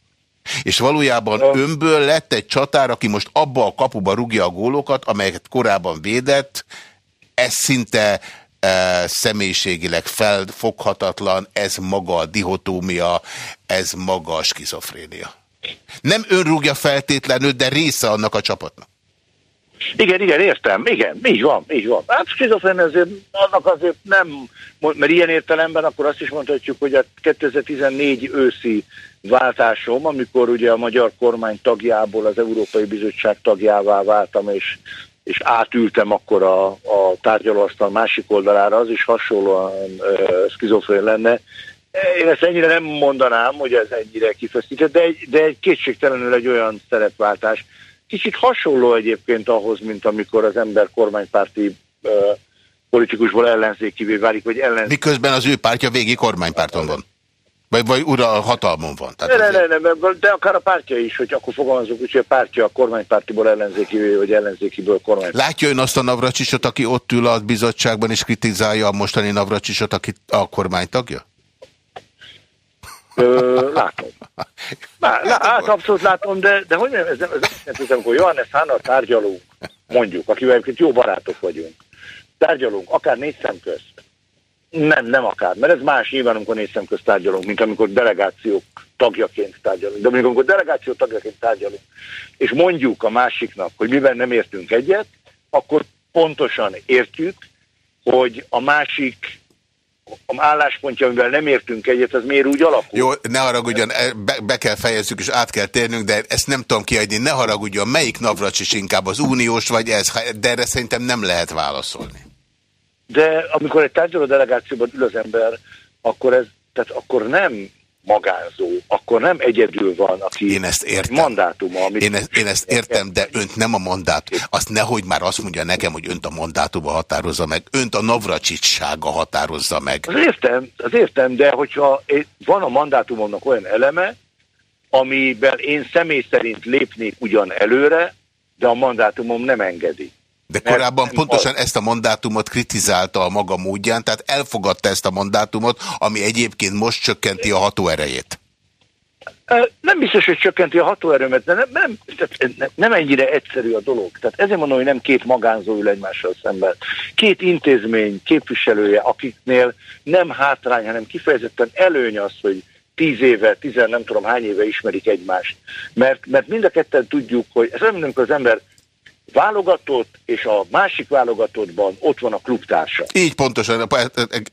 És valójában a... önből lett egy csatár, aki most abba a kapuba rúgja a gólokat, amelyeket korábban védett, ez szinte e, személyiségileg felfoghatatlan, ez maga a dihotómia, ez maga a skizofrénia. Nem ön rúgja feltétlenül, de része annak a csapatnak. Igen, igen, értem, igen, így van, így van. Hát skizofrén azért, annak azért nem, mert ilyen értelemben akkor azt is mondhatjuk, hogy a 2014 őszi váltásom, amikor ugye a magyar kormány tagjából az Európai Bizottság tagjává váltam, és, és átültem akkor a, a tárgyalóasztal másik oldalára, az is hasonlóan uh, skizofrén lenne. Én ezt ennyire nem mondanám, hogy ez ennyire kifeszített, de egy, de egy kétségtelenül egy olyan szerepváltás, Kicsit hasonló egyébként ahhoz, mint amikor az ember kormánypárti uh, politikusból ellenzékivé válik, vagy ellenzék. Miközben az ő pártja végig kormánypárton van. Vagy, vagy ura hatalmon van. Tehát ne, azért... ne, ne, ne, de akár a pártja is, hogy akkor fogalmazunk úgy, hogy a pártja a kormánypártiból ellenzékivé, vagy ellenzékiből kormány. Látja ön azt a Navracsisot, aki ott ül a bizottságban, és kritizálja a mostani Navracsisot, aki a kormány tagja? Ö, látom. *laughs* Lá, lá, hát abszolút látom, de, de hogy nem, ez, ez nem hiszem, amikor Johannes Hánnal tárgyalunk, mondjuk, akivel egyébként jó barátok vagyunk, tárgyalunk, akár négy szem nem, nem akár, mert ez más nyilván, amikor négy szem közt tárgyalunk, mint amikor delegációk tagjaként tárgyalunk. De amikor delegáció tagjaként tárgyalunk, és mondjuk a másiknak, hogy miben nem értünk egyet, akkor pontosan értjük, hogy a másik a álláspontja, amivel nem értünk egyet, az miért úgy alakul? Jó, ne haragudjon, e, be, be kell fejezzük és át kell térnünk, de ezt nem tudom kiadni, ne haragudjon, melyik Navracsis inkább az uniós vagy ez, de erre szerintem nem lehet válaszolni. De amikor egy tárgyaló delegációban ül az ember, akkor ez, tehát akkor nem magánzó, akkor nem egyedül van, aki én ezt értem. mandátuma. Amit én, ezt, én ezt értem, de önt nem a mandátum. Azt nehogy már azt mondja nekem, hogy önt a mandátuma határozza meg. Önt a Navracsicssága határozza meg. Az értem, az értem, de hogyha van a mandátumomnak olyan eleme, amiben én személy szerint lépnék ugyan előre, de a mandátumom nem engedi. De korábban Mert pontosan ezt a mandátumot kritizálta a maga módján, tehát elfogadta ezt a mandátumot, ami egyébként most csökkenti a hatóerejét. Nem biztos, hogy csökkenti a hatóerőmet, de nem, nem, nem ennyire egyszerű a dolog. Tehát ezért mondom, hogy nem két magánzó ül egymással szemben. Két intézmény képviselője, akiknél nem hátrány, hanem kifejezetten előny az, hogy tíz éve, tizen nem tudom hány éve ismerik egymást. Mert, mert mind a ketten tudjuk, hogy ez nem, amikor az ember válogatott, és a másik válogatottban ott van a klubtársa. Így pontosan.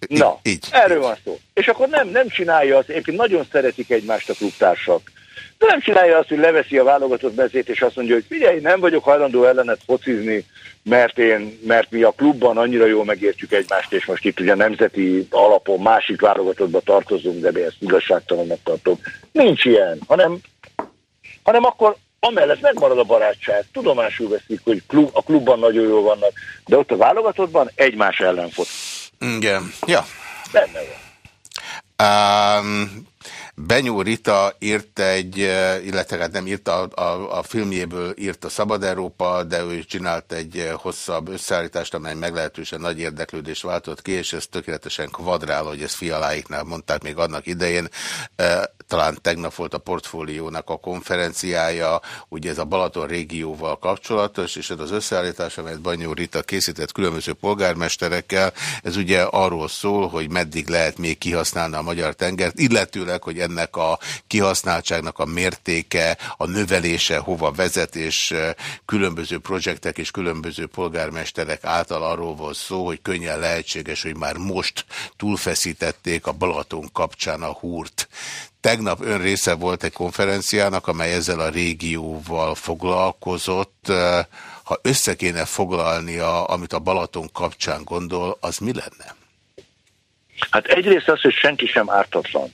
Így, Na, így, erről így. van szó. És akkor nem, nem csinálja azt, egyébként nagyon szeretik egymást a klubtársak, de nem csinálja azt, hogy leveszi a válogatott mezét, és azt mondja, hogy figyelj, nem vagyok hajlandó ellenet focizni, mert, én, mert mi a klubban annyira jól megértjük egymást, és most itt ugye nemzeti alapon másik válogatottba tartozunk, de ezt igazságtalannak tartom. Nincs ilyen, hanem, hanem akkor amellett megmarad a barátság, tudomásul veszik, hogy klub, a klubban nagyon jól vannak, de ott a válogatottban egymás ellen fot. Igen, ja. Benne van. Um, Benyó Rita írt egy, illetve hát nem írt, a, a, a filmjéből írt a Szabad Európa, de ő csinált egy hosszabb összeállítást, amely meglehetősen nagy érdeklődést váltott ki, és ez tökéletesen kvadrál, hogy ezt fialáiknál mondták még annak idején talán tegnap volt a portfóliónak a konferenciája, ugye ez a Balaton régióval kapcsolatos, és ez az összeállítás, amelyet Banyó Rita készített különböző polgármesterekkel, ez ugye arról szól, hogy meddig lehet még kihasználni a magyar tengert, illetőleg, hogy ennek a kihasználtságnak a mértéke, a növelése hova vezet, és különböző projektek és különböző polgármesterek által arról volt szó, hogy könnyen lehetséges, hogy már most túlfeszítették a Balaton kapcsán a húrt. Tegnap ön része volt egy konferenciának, amely ezzel a régióval foglalkozott. Ha össze kéne foglalnia, amit a Balaton kapcsán gondol, az mi lenne? Hát egyrészt az, hogy senki sem ártatlan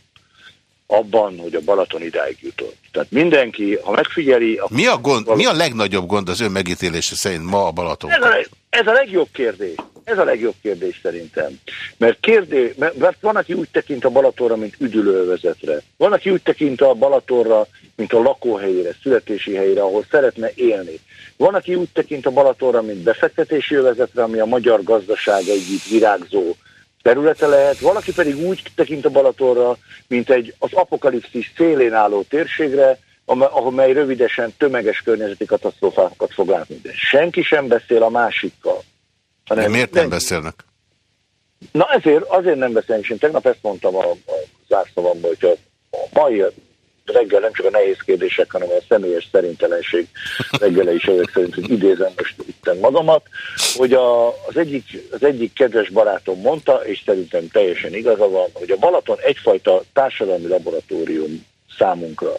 abban, hogy a Balaton idáig jutott. Tehát mindenki, ha megfigyeli... Mi, a gond, mi a legnagyobb gond az ön megítélése szerint ma a Balaton? Ez a, ez a legjobb kérdés. Ez a legjobb kérdés szerintem. Mert, kérdé, mert van, aki úgy tekint a Balatonra, mint üdülővezetre. Van, aki úgy tekint a Balatonra, mint a lakóhelyére, születési helyére, ahol szeretne élni. Van, aki úgy tekint a Balatonra, mint befektetési övezetre, ami a magyar gazdaság egyik virágzó területe lehet, valaki pedig úgy tekint a Balatonra, mint egy az apokalipszis szélén álló térségre, amely rövidesen tömeges környezeti katasztrófákat fog látni. De senki sem beszél a másikkal. Hanem De miért nem beszélnek? Na ezért, azért nem beszélnek, és én tegnap ezt mondtam a, a zárszavamban, hogy a, a mai reggel nem csak a nehéz kérdések, hanem a személyes szerintelenség reggele is ezek szerint, hogy idézem most itt magamat, hogy a, az, egyik, az egyik kedves barátom mondta, és szerintem teljesen igaza van, hogy a Balaton egyfajta társadalmi laboratórium számunkra.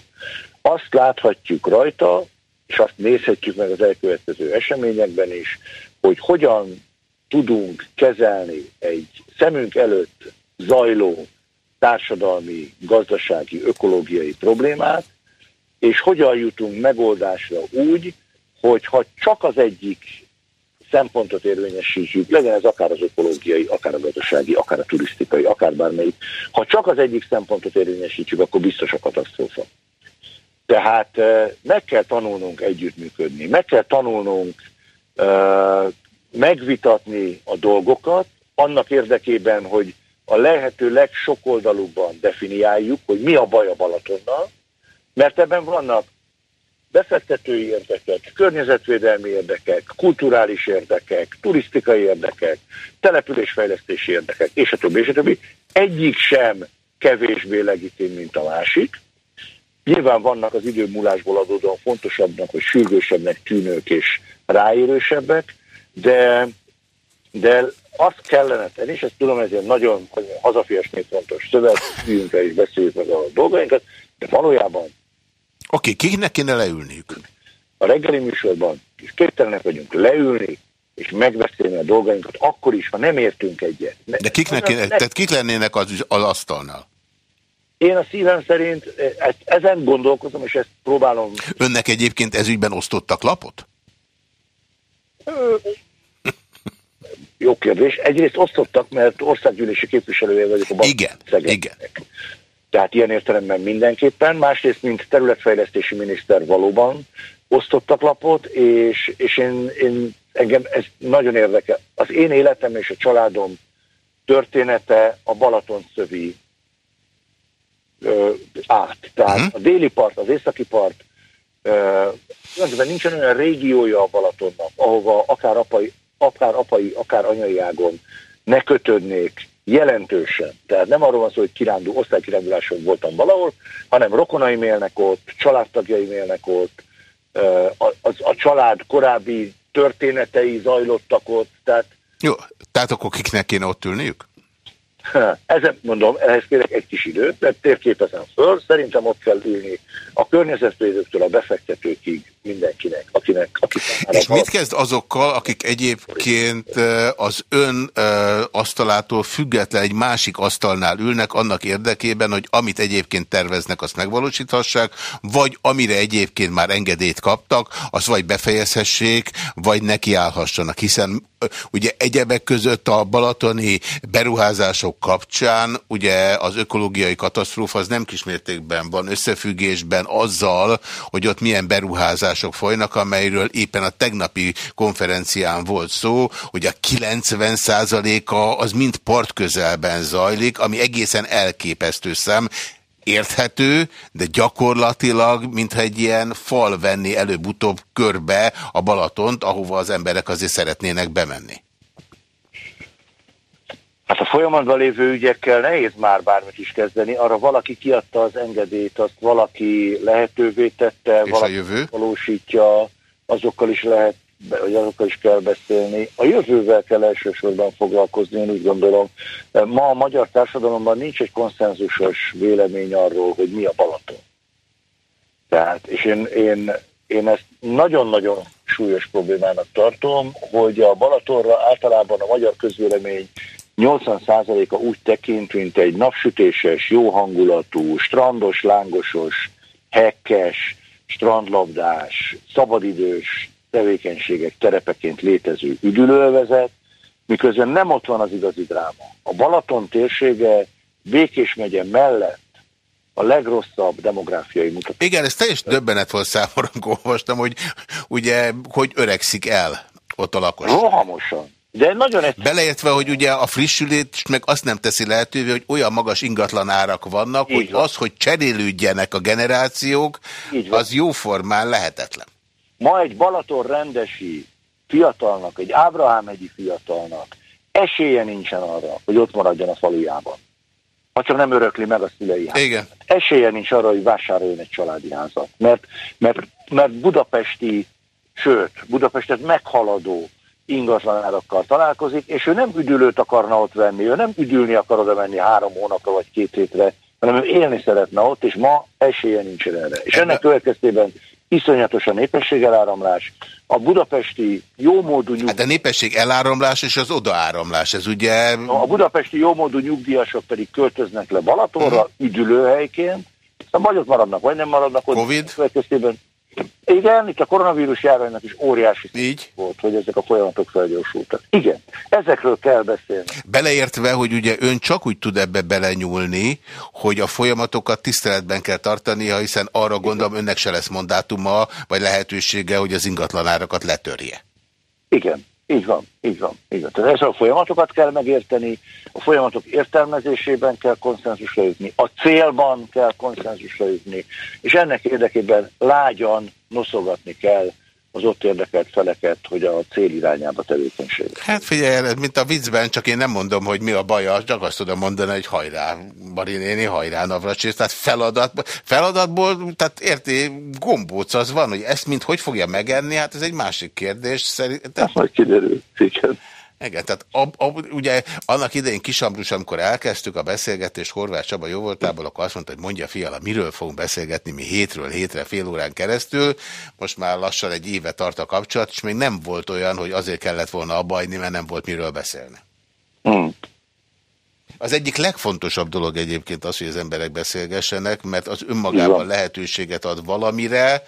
Azt láthatjuk rajta, és azt nézhetjük meg az elkövetkező eseményekben is, hogy hogyan tudunk kezelni egy szemünk előtt zajló társadalmi, gazdasági, ökológiai problémát, és hogyan jutunk megoldásra úgy, hogy ha csak az egyik szempontot érvényesítjük, legyen ez akár az ökológiai, akár a gazdasági, akár a turisztikai, akár bármelyik, ha csak az egyik szempontot érvényesítjük, akkor biztos a katasztrófa. Tehát meg kell tanulnunk együttműködni, meg kell tanulnunk megvitatni a dolgokat, annak érdekében, hogy a lehető legsokoldalúbban definiáljuk, hogy mi a baj a Balatonnal, mert ebben vannak befektetői érdekek, környezetvédelmi érdekek, kulturális érdekek, turisztikai érdekek, településfejlesztési érdekek, és a többi, és a többi. Egyik sem kevésbé legitim, mint a másik. Nyilván vannak az időmúlásból adódóan fontosabbnak, hogy sürgősebbnek tűnők és ráérősebbek, de, de azt kellene tenni, és ezt tudom, ez egy nagyon hazafiasnél fontos szövet, üljünk el és beszéljük meg a dolgainkat, de valójában... Oké, okay, kiknek kéne leülniük? A reggeli műsorban is képtelenek vagyunk leülni, és megbeszélni a dolgainkat, akkor is, ha nem értünk egyet. De kiknek kéne, ne... tehát kik lennének az, az asztalnál? Én a szívem szerint ezt, ezen gondolkozom, és ezt próbálom... Önnek egyébként ezügyben osztottak lapot? Jó kérdés. Egyrészt osztottak, mert országgyűlési képviselője vagyok a Igen, igen. Tehát ilyen értelemben mindenképpen. Másrészt, mint területfejlesztési miniszter valóban osztottak lapot, és, és én, én, engem ez nagyon érdekel. Az én életem és a családom története a Balaton szövi ö, át. Tehát uh-huh. a déli part, az északi part, ö, nincsen olyan régiója a Balatonnak, ahova akár apai, akár apai, akár anyai ágon ne kötődnék jelentősen. Tehát nem arról van szó, hogy kirándul, osztálykiránduláson voltam valahol, hanem rokonaim élnek ott, családtagjaim élnek ott, a, a, a család korábbi történetei zajlottak ott. Tehát... Jó, tehát akkor kiknek kéne ott ülniük? Ezen mondom, ehhez kérek egy kis időt, mert térképezem föl, szerintem ott kell ülni a környezetvédőktől a befektetőkig mindenkinek, akinek... Aki És mit kezd azokkal, akik egyébként az ön asztalától független egy másik asztalnál ülnek annak érdekében, hogy amit egyébként terveznek, azt megvalósíthassák, vagy amire egyébként már engedélyt kaptak, azt vagy befejezhessék, vagy nekiállhassanak, hiszen ugye egyebek között a balatoni beruházások kapcsán ugye az ökológiai katasztrófa az nem kismértékben van összefüggésben azzal, hogy ott milyen beruházások folynak, amelyről éppen a tegnapi konferencián volt szó, hogy a 90%-a az mind part közelben zajlik, ami egészen elképesztő szem, érthető, de gyakorlatilag, mintha egy ilyen fal venni előbb-utóbb körbe a Balatont, ahova az emberek azért szeretnének bemenni. Hát a folyamatban lévő ügyekkel nehéz már bármit is kezdeni. Arra valaki kiadta az engedélyt, azt valaki lehetővé tette, És valaki a jövő? valósítja, azokkal is lehet hogy azokkal is kell beszélni. A jövővel kell elsősorban foglalkozni, én úgy gondolom. Ma a magyar társadalomban nincs egy konszenzusos vélemény arról, hogy mi a Balaton. Tehát, és én, én, én ezt nagyon-nagyon súlyos problémának tartom, hogy a Balatonra általában a magyar közvélemény 80%-a úgy tekint, mint egy napsütéses, jó hangulatú, strandos, lángosos, hekkes, strandlabdás, szabadidős tevékenységek terepeként létező üdülővezet, miközben nem ott van az igazi dráma. A Balaton térsége Békés megye mellett a legrosszabb demográfiai mutató. Igen, ez teljes döbbenet volt számomra, amikor olvastam, hogy ugye, hogy öregszik el ott a lakosság. Rohamosan. De nagyon egy... Beleértve, hogy ugye a frissülés meg azt nem teszi lehetővé, hogy olyan magas ingatlan árak vannak, Így hogy van. az, hogy cserélődjenek a generációk, az jóformán lehetetlen. Ma egy Balaton rendesi fiatalnak, egy Ábrahám egyi fiatalnak esélye nincsen arra, hogy ott maradjon a falujában. Ha csak nem örökli meg a szülei házat. Igen. Esélye nincs arra, hogy vásároljon egy családi házat. Mert, mert, mert budapesti, sőt, Budapestet meghaladó ingatlanárakkal találkozik, és ő nem üdülőt akarna ott venni, ő nem üdülni akar oda menni három hónapra vagy két hétre, hanem ő élni szeretne ott, és ma esélye nincs erre. És ennek következtében iszonyatos a népesség eláramlás, a budapesti jómódú nyugdíjasok... Hát a népesség eláramlás és az odaáramlás, ez ugye... A budapesti jómódú nyugdíjasok pedig költöznek le Balatonra, hmm. üdülőhelyként, aztán vagy ott maradnak, vagy nem maradnak. Covid? Következtében igen, itt a koronavírus járványnak is óriási Így? volt, hogy ezek a folyamatok felgyorsultak. Igen, ezekről kell beszélni. Beleértve, hogy ugye ön csak úgy tud ebbe belenyúlni, hogy a folyamatokat tiszteletben kell tartania, hiszen arra gondolom önnek se lesz mandátuma, vagy lehetősége, hogy az ingatlanárakat letörje. Igen, így van, így van. Így van. Tehát a folyamatokat kell megérteni, a folyamatok értelmezésében kell konszenzusra jutni, a célban kell konszenzusra jutni, és ennek érdekében lágyan noszogatni kell az ott érdekelt feleket, hogy a cél irányába tevékenység. Hát figyelj, mint a viccben, csak én nem mondom, hogy mi a baja, csak azt tudom mondani, hogy hajrá, Marinéni, hajrá, Navracsis, tehát feladat, feladatból, tehát érti, gombóc az van, hogy ezt mint hogy fogja megenni, hát ez egy másik kérdés. Szerintem... Hát majd kiderül, igen. Igen, tehát ab, ab, ugye annak idején Kisambrus, amikor elkezdtük a beszélgetést Horváth Csaba jóvoltából, akkor azt mondta, hogy mondja fiala, miről fogunk beszélgetni mi hétről hétre fél órán keresztül. Most már lassan egy éve tart a kapcsolat, és még nem volt olyan, hogy azért kellett volna abbajni, mert nem volt miről beszélni. Mm. Az egyik legfontosabb dolog egyébként az, hogy az emberek beszélgessenek, mert az önmagában lehetőséget ad valamire,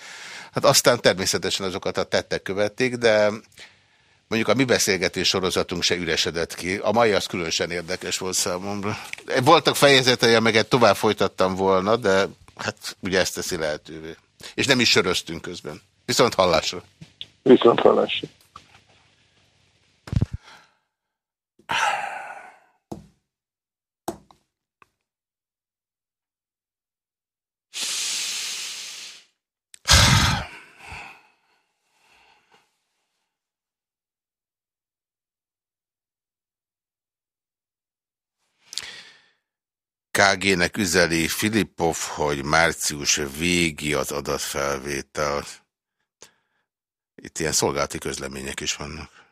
hát aztán természetesen azokat a tettek követték, de Mondjuk a mi beszélgetés sorozatunk se üresedett ki. A mai az különösen érdekes volt számomra. Voltak fejezetei, amelyet tovább folytattam volna, de hát ugye ezt teszi lehetővé. És nem is söröztünk közben. Viszont hallásra. Viszont hallásra. KG-nek üzeli Filipov, hogy március végi az adatfelvétel. Itt ilyen szolgálati közlemények is vannak.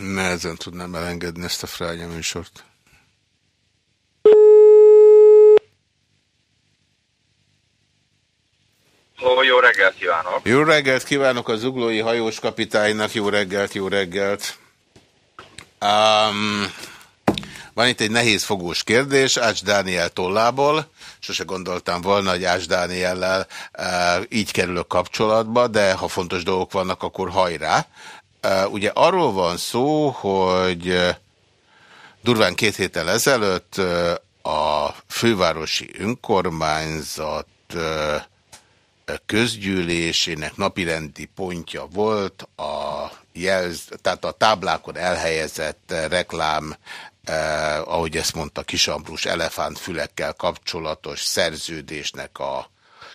Nehezen tudnám elengedni ezt a fránya műsort. Ó, jó reggelt kívánok! Jó reggelt kívánok a zuglói hajós kapitánynak, jó reggelt, jó reggelt! Um, van itt egy nehéz fogós kérdés, Ács Dániel tollából. Sose gondoltam volna, hogy Ács Dániellel uh, így kerülök kapcsolatba, de ha fontos dolgok vannak, akkor hajrá. Ugye arról van szó, hogy durván két héttel ezelőtt a fővárosi önkormányzat közgyűlésének napirendi pontja volt a jelz, tehát a táblákon elhelyezett reklám, eh, ahogy ezt mondta Kisambrus elefántfülekkel kapcsolatos szerződésnek a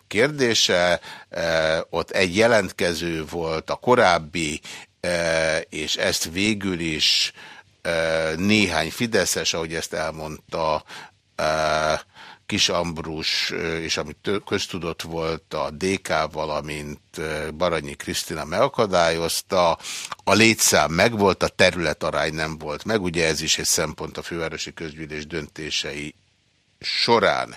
kérdése. Eh, ott egy jelentkező volt, a korábbi és ezt végül is néhány Fideszes, ahogy ezt elmondta Kis Ambrus, és amit köztudott volt a DK, valamint Baranyi Krisztina megakadályozta. A létszám megvolt, a területarány nem volt meg, ugye ez is egy szempont a fővárosi közgyűlés döntései során.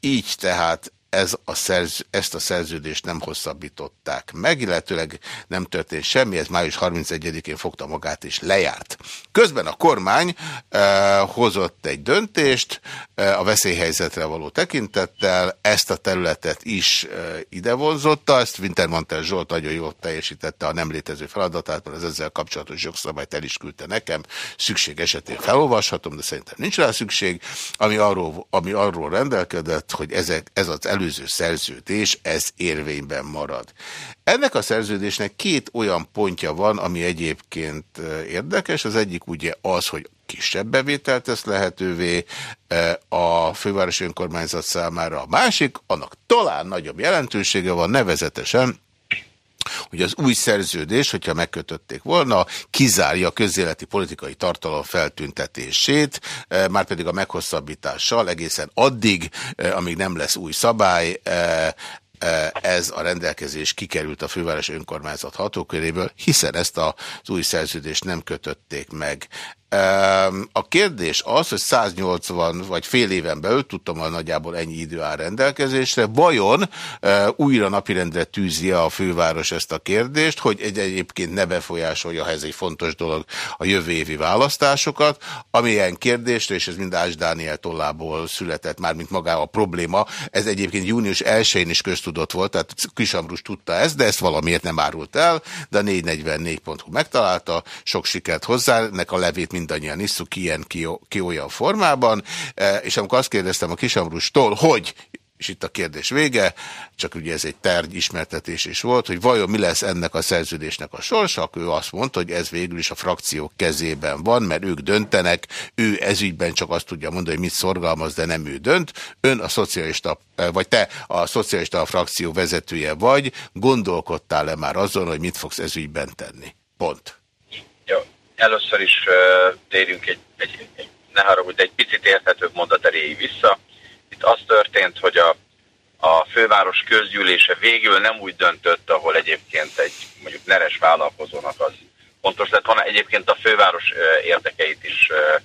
Így tehát ez a szerz, ezt a szerződést nem hosszabbították meg, illetőleg nem történt semmi, ez május 31-én fogta magát és lejárt. Közben a kormány eh, hozott egy döntést eh, a veszélyhelyzetre való tekintettel, ezt a területet is eh, idevonzotta, ezt Wintermantel Zsolt nagyon jól teljesítette a nem létező feladatát, mert az ezzel kapcsolatos jogszabályt el is küldte nekem, szükség esetén felolvashatom, de szerintem nincs rá szükség, ami arról, ami arról rendelkedett, hogy ezek, ez az előző szerződés, ez érvényben marad. Ennek a szerződésnek két olyan pontja van, ami egyébként érdekes. Az egyik ugye az, hogy kisebb bevételt tesz lehetővé a fővárosi önkormányzat számára. A másik, annak talán nagyobb jelentősége van, nevezetesen hogy az új szerződés, hogyha megkötötték volna, kizárja a közéleti politikai tartalom feltüntetését, eh, már pedig a meghosszabbítással egészen addig, eh, amíg nem lesz új szabály, eh, ez a rendelkezés kikerült a főváros önkormányzat hatóköréből, hiszen ezt az új szerződést nem kötötték meg. A kérdés az, hogy 180 vagy fél éven belül, tudtam, hogy nagyjából ennyi idő áll rendelkezésre, vajon újra napirendre tűzi a főváros ezt a kérdést, hogy egy egyébként ne befolyásolja, ha ez egy fontos dolog, a jövő évi választásokat, amilyen kérdésre, és ez mind Ás Dániel tollából született, már mint maga a probléma, ez egyébként június 1-én is köztudott volt, tehát Kisamrus tudta ezt, de ezt valamiért nem árult el, de a 444.hu megtalálta, sok sikert hozzá, nek a levét mindannyian isszuk ilyen ki, ki olyan formában, e, és amikor azt kérdeztem a Kisamrustól, hogy és itt a kérdés vége, csak ugye ez egy tárgy ismertetés is volt, hogy vajon mi lesz ennek a szerződésnek a sorsa, ő azt mondta, hogy ez végül is a frakciók kezében van, mert ők döntenek, ő ezügyben csak azt tudja mondani, hogy mit szorgalmaz, de nem ő dönt. Ön a szocialista, e, vagy te a szocialista frakció vezetője vagy, gondolkodtál-e már azon, hogy mit fogsz ezügyben tenni? Pont. Először is uh, térjünk egy, egy, egy ne haragudj, egy picit érthetőbb mondat erejéig vissza. Itt az történt, hogy a, a főváros közgyűlése végül nem úgy döntött, ahol egyébként egy mondjuk neres vállalkozónak az fontos lett volna. Egyébként a főváros uh, érdekeit is uh,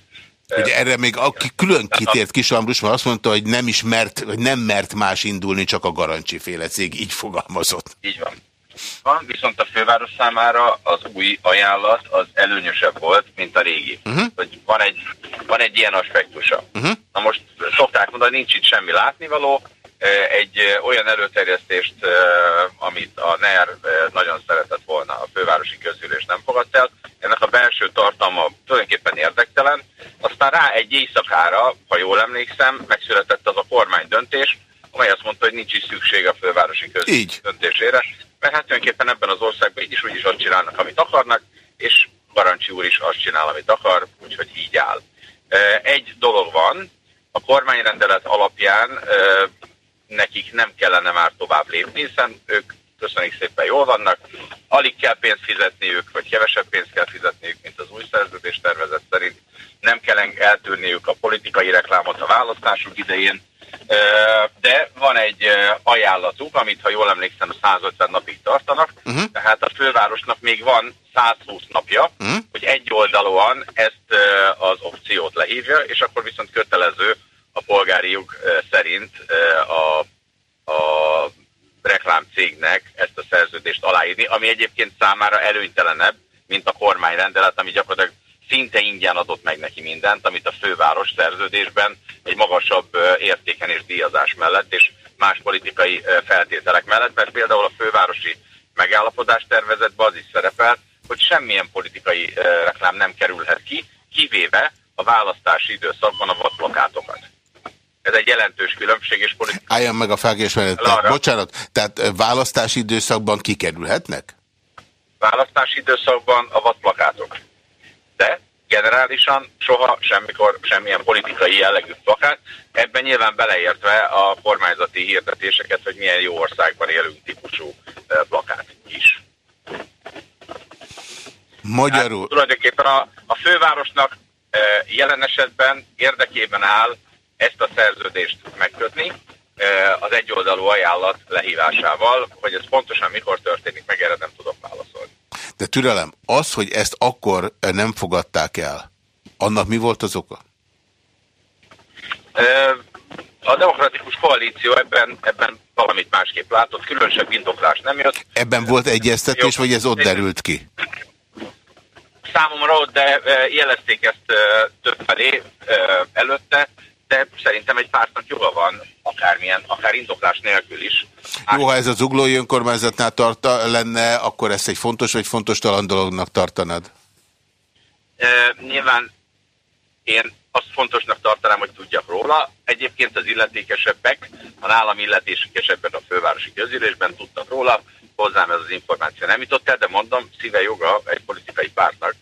Ugye erre még aki külön kitért Kis Ambrus, mert azt mondta, hogy nem is mert, hogy nem mert más indulni, csak a Garancsi féle cég így fogalmazott. Így van van, viszont a főváros számára az új ajánlat az előnyösebb volt, mint a régi. Uh-huh. Hogy van egy, van egy ilyen aspektusa. Uh-huh. Na most szokták mondani, nincs itt semmi látnivaló, egy olyan előterjesztést, amit a NER nagyon szeretett volna, a fővárosi közülés nem fogadt el, ennek a belső tartalma tulajdonképpen érdektelen, aztán rá egy éjszakára, ha jól emlékszem, megszületett az a kormány döntés, amely azt mondta, hogy nincs is szükség a fővárosi közülés döntésére, mert hát tulajdonképpen ebben az országban így is úgy is azt csinálnak, amit akarnak, és Garancsi úr is azt csinál, amit akar, úgyhogy így áll. Egy dolog van, a kormányrendelet alapján nekik nem kellene már tovább lépni, hiszen ők köszönjük szépen jól vannak, alig kell pénzt fizetniük, vagy kevesebb pénzt kell fizetniük, mint az új szerződés tervezet szerint. Nem kell eltűrniük a politikai reklámot a választásuk idején, de van egy ajánlatuk, amit ha jól emlékszem 150 napig tartanak, uh-huh. tehát a fővárosnak még van 120 napja, uh-huh. hogy egy oldalúan ezt az opciót lehívja, és akkor viszont kötelező a polgári jog szerint a, a reklámcégnek ezt a szerződést aláírni, ami egyébként számára előnytelenebb, mint a kormányrendelet, ami gyakorlatilag szinte ingyen adott meg neki mindent, amit a főváros szerződésben egy magasabb értéken és díjazás mellett, és más politikai feltételek mellett, mert például a fővárosi megállapodás tervezetben az is szerepel, hogy semmilyen politikai reklám nem kerülhet ki, kivéve a választási időszakban a vadplakátokat. Ez egy jelentős különbség, és politikai... Álljon meg a felkés mellett. Bocsánat, tehát választási időszakban kikerülhetnek? Választási időszakban a vadplakátok de generálisan soha semmikor semmilyen politikai jellegű plakát, ebben nyilván beleértve a kormányzati hirdetéseket, hogy milyen jó országban élünk típusú plakát is. Magyarul. Hát, tulajdonképpen a, a fővárosnak jelen esetben érdekében áll ezt a szerződést megkötni, az egyoldalú ajánlat lehívásával, hogy ez pontosan mikor történik meg, erre nem tudok válaszolni. De türelem, az, hogy ezt akkor nem fogadták el, annak mi volt az oka? a demokratikus koalíció ebben, ebben valamit másképp látott, különösebb indoklás nem jött. Ebben volt egyeztetés, vagy ez ott derült ki? Számomra ott, de jelezték ezt több felé előtte, de szerintem egy pártnak joga van, akármilyen, akár indoklás nélkül is. Jó, ha ez az uglói önkormányzatnál tarta, lenne, akkor ezt egy fontos vagy fontos talan dolognak tartanad? E, nyilván én azt fontosnak tartanám, hogy tudjak róla. Egyébként az illetékesebbek, a nálam illetékesebbek a fővárosi közülésben tudtak róla, hozzám ez az információ nem jutott el, de mondom, szíve joga egy politikai pártnak,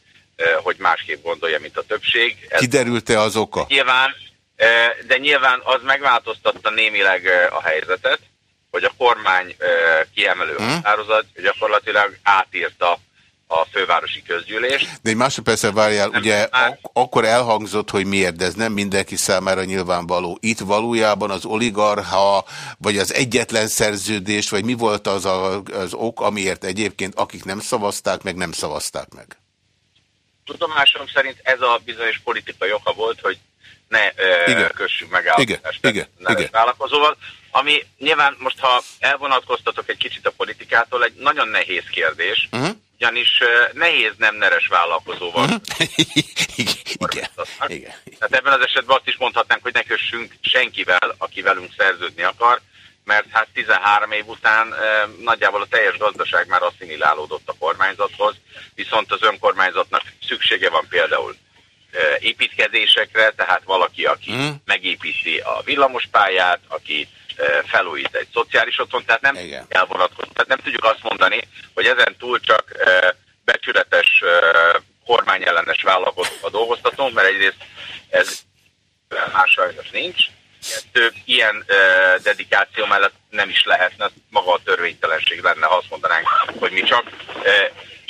hogy másképp gondolja, mint a többség. Kiderült-e az oka? Nyilván, de nyilván az megváltoztatta némileg a helyzetet, hogy a kormány kiemelő hmm? határozat gyakorlatilag átírta a fővárosi közgyűlés. De egy másodpercre várjál, nem ugye ak akkor elhangzott, hogy miért, de ez nem mindenki számára nyilvánvaló. Itt valójában az oligarha, vagy az egyetlen szerződés, vagy mi volt az a, az ok, amiért egyébként akik nem szavazták, meg nem szavazták meg? Tudomásom szerint ez a bizonyos politikai oka volt, hogy ne igen. kössük meg igen. igen. igen. vállalkozóval, ami nyilván most, ha elvonatkoztatok egy kicsit a politikától, egy nagyon nehéz kérdés, uh mhm. -huh ugyanis nehéz nem neres vállalkozóval. Mhm. *laughs* igen, igen, Tehát ebben az esetben azt is mondhatnánk, hogy ne kössünk senkivel, aki velünk szerződni akar, mert hát 13 év után e, nagyjából a teljes gazdaság már asszimilálódott a kormányzathoz, viszont az önkormányzatnak szüksége van például építkezésekre, tehát valaki, aki mm. megépíti a villamospályát, aki felújít egy szociális otthon, tehát nem elvonatkozó. Tehát nem tudjuk azt mondani, hogy ezen túl csak becsületes kormányellenes vállalkozókat dolgoztatunk, mert egyrészt ez más sajnos nincs. Több ilyen dedikáció mellett nem is lehetne, maga a törvénytelenség lenne, ha azt mondanánk, hogy mi csak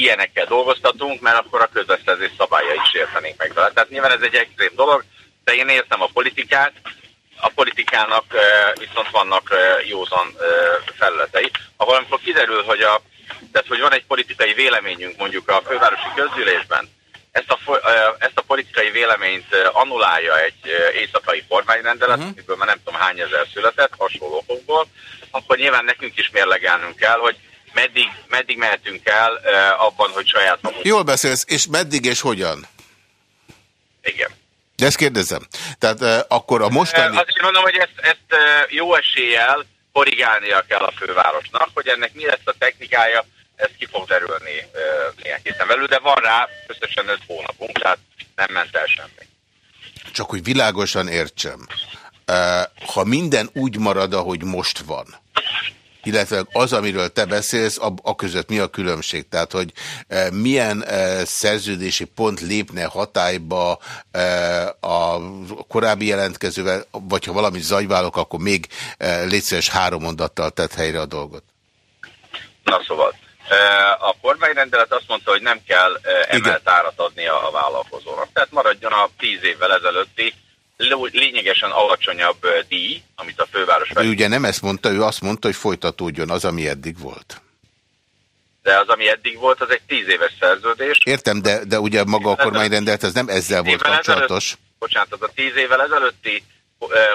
ilyenekkel dolgoztatunk, mert akkor a közbeszerzés szabálya is értenénk meg vele. Tehát nyilván ez egy extrém dolog, de én értem a politikát, a politikának viszont vannak józan felületei. Ha valamikor kiderül, hogy, a, tehát, hogy van egy politikai véleményünk mondjuk a fővárosi közgyűlésben, ezt a, ezt a politikai véleményt annulálja egy éjszakai kormányrendelet, uh-huh. amiből már nem tudom hány ezer született, hasonló okokból, akkor nyilván nekünk is mérlegelnünk kell, hogy meddig, meddig mehetünk el abban, hogy saját magunk... Jól beszélsz, és meddig és hogyan? Igen. De ezt kérdezem. Tehát uh, akkor a mostani... Azt mondom, hogy ezt, ezt uh, jó eséllyel korrigálnia kell a fővárosnak, hogy ennek mi lesz a technikája, ez ki fog derülni uh, néhány héten belül, de van rá összesen 5 hónapunk, tehát nem ment el semmi. Csak hogy világosan értsem, uh, ha minden úgy marad, ahogy most van, illetve az, amiről te beszélsz, a, a között mi a különbség? Tehát, hogy e, milyen e, szerződési pont lépne hatályba e, a korábbi jelentkezővel, vagy ha valami zagyválok, akkor még e, létszeres három mondattal tett helyre a dolgot. Na szóval, e, a kormányrendelet azt mondta, hogy nem kell e, emelt árat adni a vállalkozónak. Tehát maradjon a tíz évvel ezelőtti lényegesen alacsonyabb díj, amit a főváros... Ő ugye nem ezt mondta, ő azt mondta, hogy folytatódjon az, ami eddig volt. De az, ami eddig volt, az egy tíz éves szerződés. Értem, de, de ugye maga a kormányrendelt, ez nem ezzel volt kapcsolatos. Ezelőtt, bocsánat, az a tíz évvel ezelőtti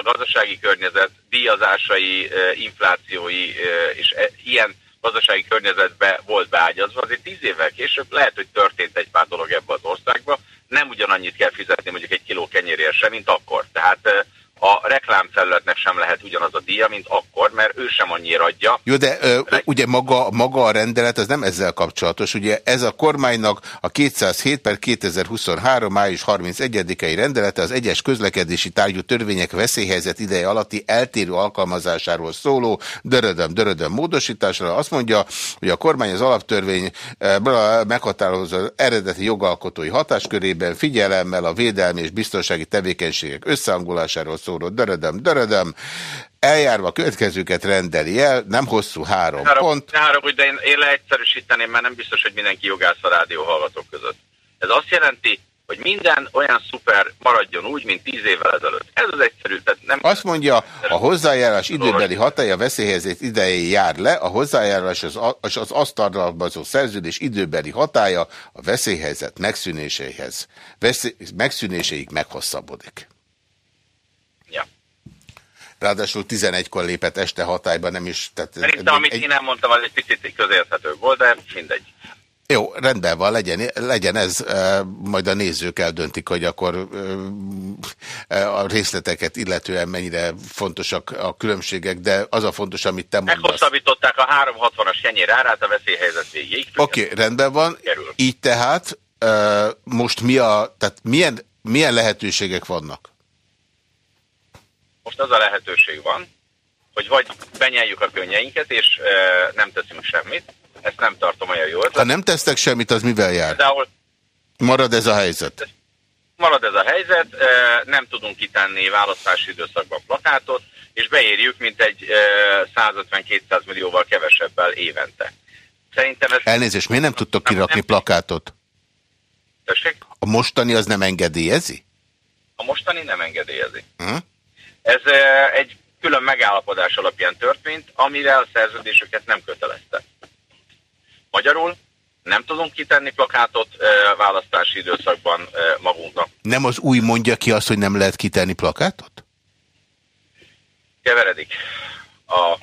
gazdasági környezet, díjazásai, inflációi és e, ilyen gazdasági környezetbe volt beágyazva, azért tíz évvel később lehet, hogy történt egy pár dolog ebbe az országba, nem ugyanannyit kell fizetni mondjuk egy kiló kenyérért sem, mint akkor. Tehát a reklámfelületnek sem lehet ugyanaz a díja, mint akkor, mert ő sem annyira adja. Jó, de ö, ugye maga, maga a rendelet az nem ezzel kapcsolatos. Ugye ez a kormánynak a 207 per 2023. május 31-i rendelete az egyes közlekedési tárgyú törvények veszélyhelyzet ideje alatti eltérő alkalmazásáról szóló dörödöm, dörödöm módosításra azt mondja, hogy a kormány az alaptörvény meghatározó eredeti jogalkotói hatáskörében figyelemmel a védelmi és biztonsági tevékenységek összehangolásáról szóló dörödöm, dörödöm, eljárva a következőket rendeli el, nem hosszú három ne pont. Ne haragudj, de én, én leegyszerűsíteném, mert nem biztos, hogy mindenki jogász a rádió hallgatók között. Ez azt jelenti, hogy minden olyan szuper maradjon úgy, mint tíz évvel ezelőtt. Ez az egyszerű. Tehát nem Azt mondja, a hozzájárás időbeli hatája veszélyhelyzet idején jár le, a hozzájárás az, az, az azt tartalmazó szerződés időbeli hatája a veszélyhelyzet megszűnéséhez. Veszély, megszűnéséig meghosszabbodik. Ráadásul 11-kor lépett este hatályba, nem is... Tehát Szerintem, amit egy... én nem mondtam, az egy picit közérthető volt, de mindegy. Jó, rendben van, legyen, legyen ez, majd a nézők eldöntik, hogy akkor a részleteket illetően mennyire fontosak a különbségek, de az a fontos, amit te mondasz. Meghosszabbították a 360-as kenyér árát a veszélyhelyzet végéig. Oké, okay, rendben van. Kerül. Így tehát most mi a, tehát milyen, milyen lehetőségek vannak? Most az a lehetőség van, hogy vagy benyeljük a könnyeinket, és nem teszünk semmit, ezt nem tartom olyan jól. Ha nem tesztek semmit, az mivel jár? Például, Marad ez a helyzet? Marad ez a helyzet, nem tudunk kitenni választási időszakban plakátot, és beérjük, mint egy 150-200 millióval kevesebbel évente. Szerintem ez... Elnézést, miért nem tudtok kirakni nem... plakátot? Tessék? A mostani az nem engedélyezi? A mostani nem engedélyezi. Hm? Ez egy külön megállapodás alapján történt, amire a szerződéseket nem kötelezte. Magyarul nem tudunk kitenni plakátot választási időszakban magunknak. Nem az új mondja ki azt, hogy nem lehet kitenni plakátot? Keveredik. A,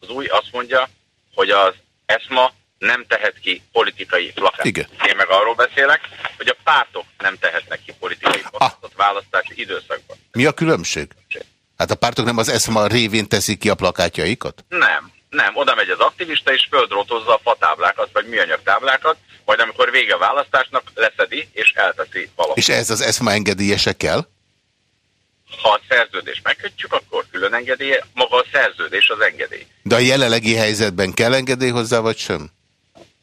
az új azt mondja, hogy az ESMA nem tehet ki politikai plakátot. Igen. Én meg arról beszélek, hogy a pártok nem tehetnek ki politikai ah. plakátot ah. választási időszakban. Mi a különbség? Hát a pártok nem az ESMA révén teszik ki a plakátjaikat? Nem. Nem, oda megy az aktivista, és földrótozza a fatáblákat, vagy műanyag táblákat, majd amikor vége a választásnak, leszedi, és elteszi valahol. És ez az ESMA engedélyese kell? Ha a szerződést megkötjük, akkor külön engedélye, maga a szerződés az engedély. De a jelenlegi helyzetben kell engedély hozzá, vagy sem?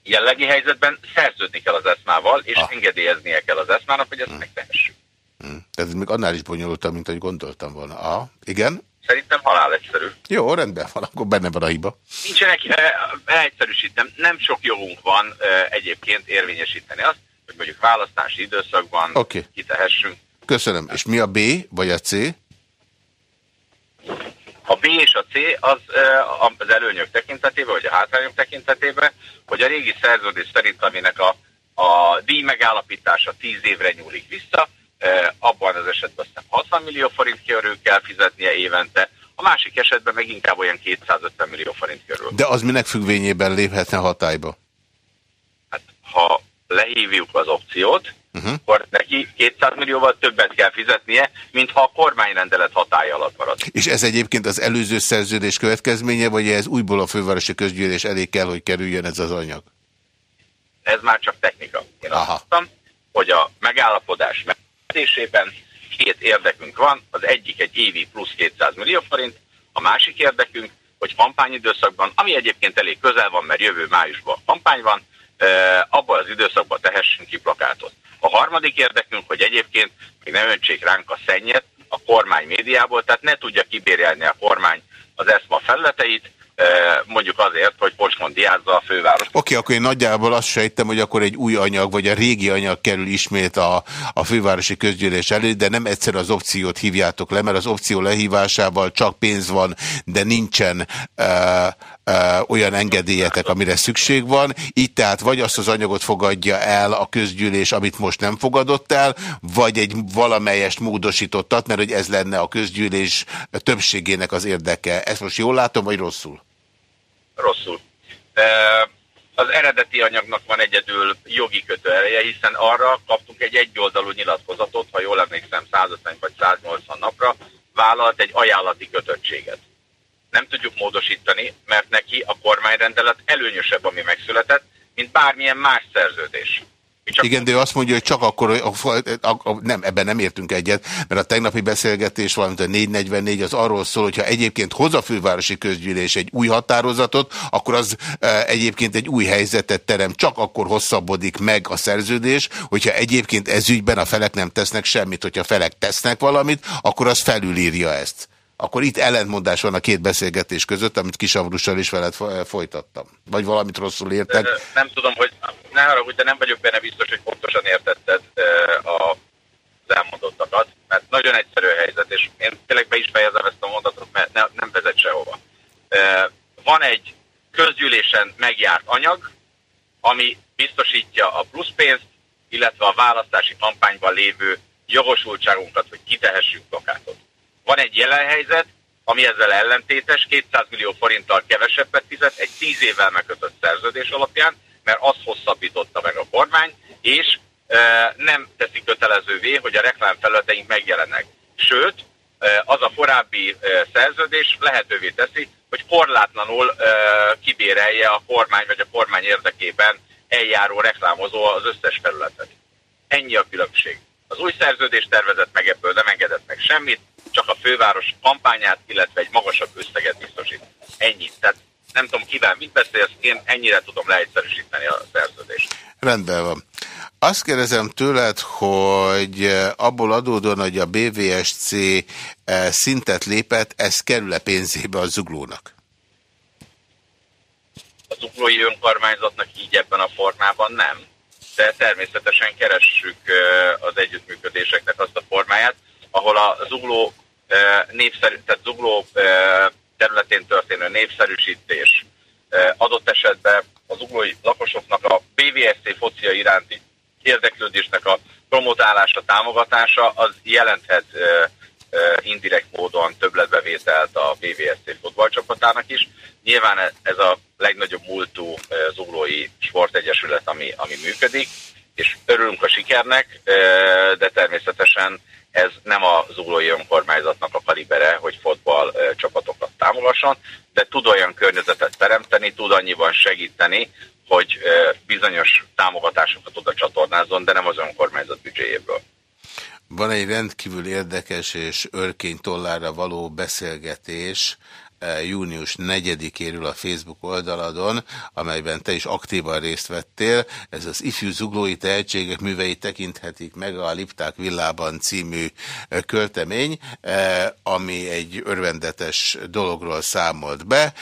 Jelenlegi helyzetben szerződni kell az eszmával, és ah. engedélyeznie kell az eszmának, hogy ezt hmm. megtehessük. Hmm. Ez még annál is bonyolultabb, mint ahogy gondoltam volna. Ah, igen? Szerintem halál egyszerű. Jó, rendben van, akkor benne van a hiba. Nincsenek, egyszerűsítem, nem sok jogunk van egyébként érvényesíteni azt, hogy mondjuk választási időszakban okay. kitehessünk. Köszönöm. És mi a B, vagy a C? A B és a C az az előnyök tekintetében, vagy a hátrányok tekintetében, hogy a régi szerződés szerint, aminek a, a díj megállapítása 10 évre nyúlik vissza, abban az esetben aztán 60 millió forint körül kell fizetnie évente, a másik esetben meg inkább olyan 250 millió forint körül. De az minek függvényében léphetne hatályba? Hát, ha lehívjuk az opciót, uh -huh. akkor neki 200 millióval többet kell fizetnie, mint ha a kormányrendelet hatája alatt marad. És ez egyébként az előző szerződés következménye, vagy ez újból a fővárosi közgyűlés elég kell, hogy kerüljön ez az anyag? Ez már csak technika. Én Aha. azt mondtam, hogy a megállapodás megkötésében két érdekünk van, az egyik egy évi plusz 200 millió forint, a másik érdekünk, hogy kampányidőszakban, ami egyébként elég közel van, mert jövő májusban kampány van, abban az időszakban tehessünk ki plakátot. A harmadik érdekünk, hogy egyébként még ne öntsék ránk a szennyet a kormány médiából, tehát ne tudja kibérjelni a kormány az ESMA felleteit, mondjuk azért, hogy Pocsmon diázza a főváros. Oké, okay, akkor én nagyjából azt sejtem, hogy akkor egy új anyag, vagy a régi anyag kerül ismét a, a fővárosi közgyűlés elé, de nem egyszer az opciót hívjátok le, mert az opció lehívásával csak pénz van, de nincsen uh, uh, olyan engedélyetek, amire szükség van. Így tehát vagy azt az anyagot fogadja el a közgyűlés, amit most nem fogadott el, vagy egy valamelyest módosítottat, mert hogy ez lenne a közgyűlés többségének az érdeke. Ezt most jól látom, vagy rosszul? Rosszul. Az eredeti anyagnak van egyedül jogi kötőereje, hiszen arra kaptunk egy egyoldalú nyilatkozatot, ha jól emlékszem 150 vagy 180 napra, vállalt egy ajánlati kötöttséget. Nem tudjuk módosítani, mert neki a kormányrendelet előnyösebb, ami megszületett, mint bármilyen más szerződés. Csak Igen, de ő azt mondja, hogy csak akkor, a, a, a, nem, ebben nem értünk egyet, mert a tegnapi beszélgetés, valamint a 444 az arról szól, hogyha egyébként hoz a fővárosi közgyűlés egy új határozatot, akkor az e, egyébként egy új helyzetet terem, csak akkor hosszabbodik meg a szerződés, hogyha egyébként ez ügyben a felek nem tesznek semmit, hogyha a felek tesznek valamit, akkor az felülírja ezt akkor itt ellentmondás van a két beszélgetés között, amit Kisavrussal is veled folytattam. Vagy valamit rosszul értek? Nem tudom, hogy ne haragudj, de nem vagyok benne biztos, hogy pontosan értetted a az elmondottakat, mert nagyon egyszerű helyzet, és én tényleg be is fejezem ezt a mondatot, mert ne, nem vezet sehova. Van egy közgyűlésen megjárt anyag, ami biztosítja a pluszpénzt, illetve a választási kampányban lévő jogosultságunkat, hogy kitehessünk plakátot. Van egy jelen helyzet, ami ezzel ellentétes, 200 millió forinttal kevesebbet fizet egy 10 évvel megkötött szerződés alapján, mert azt hosszabbította meg a kormány, és e, nem teszi kötelezővé, hogy a reklámfelületeink megjelennek. Sőt, e, az a korábbi e, szerződés lehetővé teszi, hogy korlátlanul kibérelje a kormány vagy a kormány érdekében eljáró reklámozó az összes felületet. Ennyi a különbség. Az új szerződés tervezett meg ebből nem engedett meg semmit, csak a főváros kampányát, illetve egy magasabb összeget biztosít. Ennyi. Tehát nem tudom kivel mit beszélsz, én ennyire tudom leegyszerűsíteni a szerződést. Rendben van. Azt kérdezem tőled, hogy abból adódóan, hogy a BVSC eh, szintet lépett, ez kerül-e pénzébe a zuglónak? A zuglói önkormányzatnak így ebben a formában nem. De természetesen keressük eh, az együttműködéseknek azt a formáját, ahol a zugló eh, népszerű, tehát zugló területén történő népszerűsítés adott esetben az uglói lakosoknak a BVSC focia iránti érdeklődésnek a promotálása, támogatása, az jelenthet indirekt módon többletbevételt a BVSC fotballcsapatának is. Nyilván ez a legnagyobb múltú zuglói sportegyesület, ami, ami működik, és örülünk a sikernek, de természetesen ez nem a zuglói önkormányzatnak a kalibere, hogy fotball csapatokat támogasson, de tud olyan környezetet teremteni, tud annyiban segíteni, hogy bizonyos támogatásokat oda csatornázzon, de nem az önkormányzat büdzséjéből. Van egy rendkívül érdekes és örkény tollára való beszélgetés, június 4-éről a Facebook oldaladon, amelyben te is aktívan részt vettél. Ez az Ifjú Zuglói Tehetségek művei tekinthetik meg a Lipták Villában című költemény, ami egy örvendetes dologról számolt be.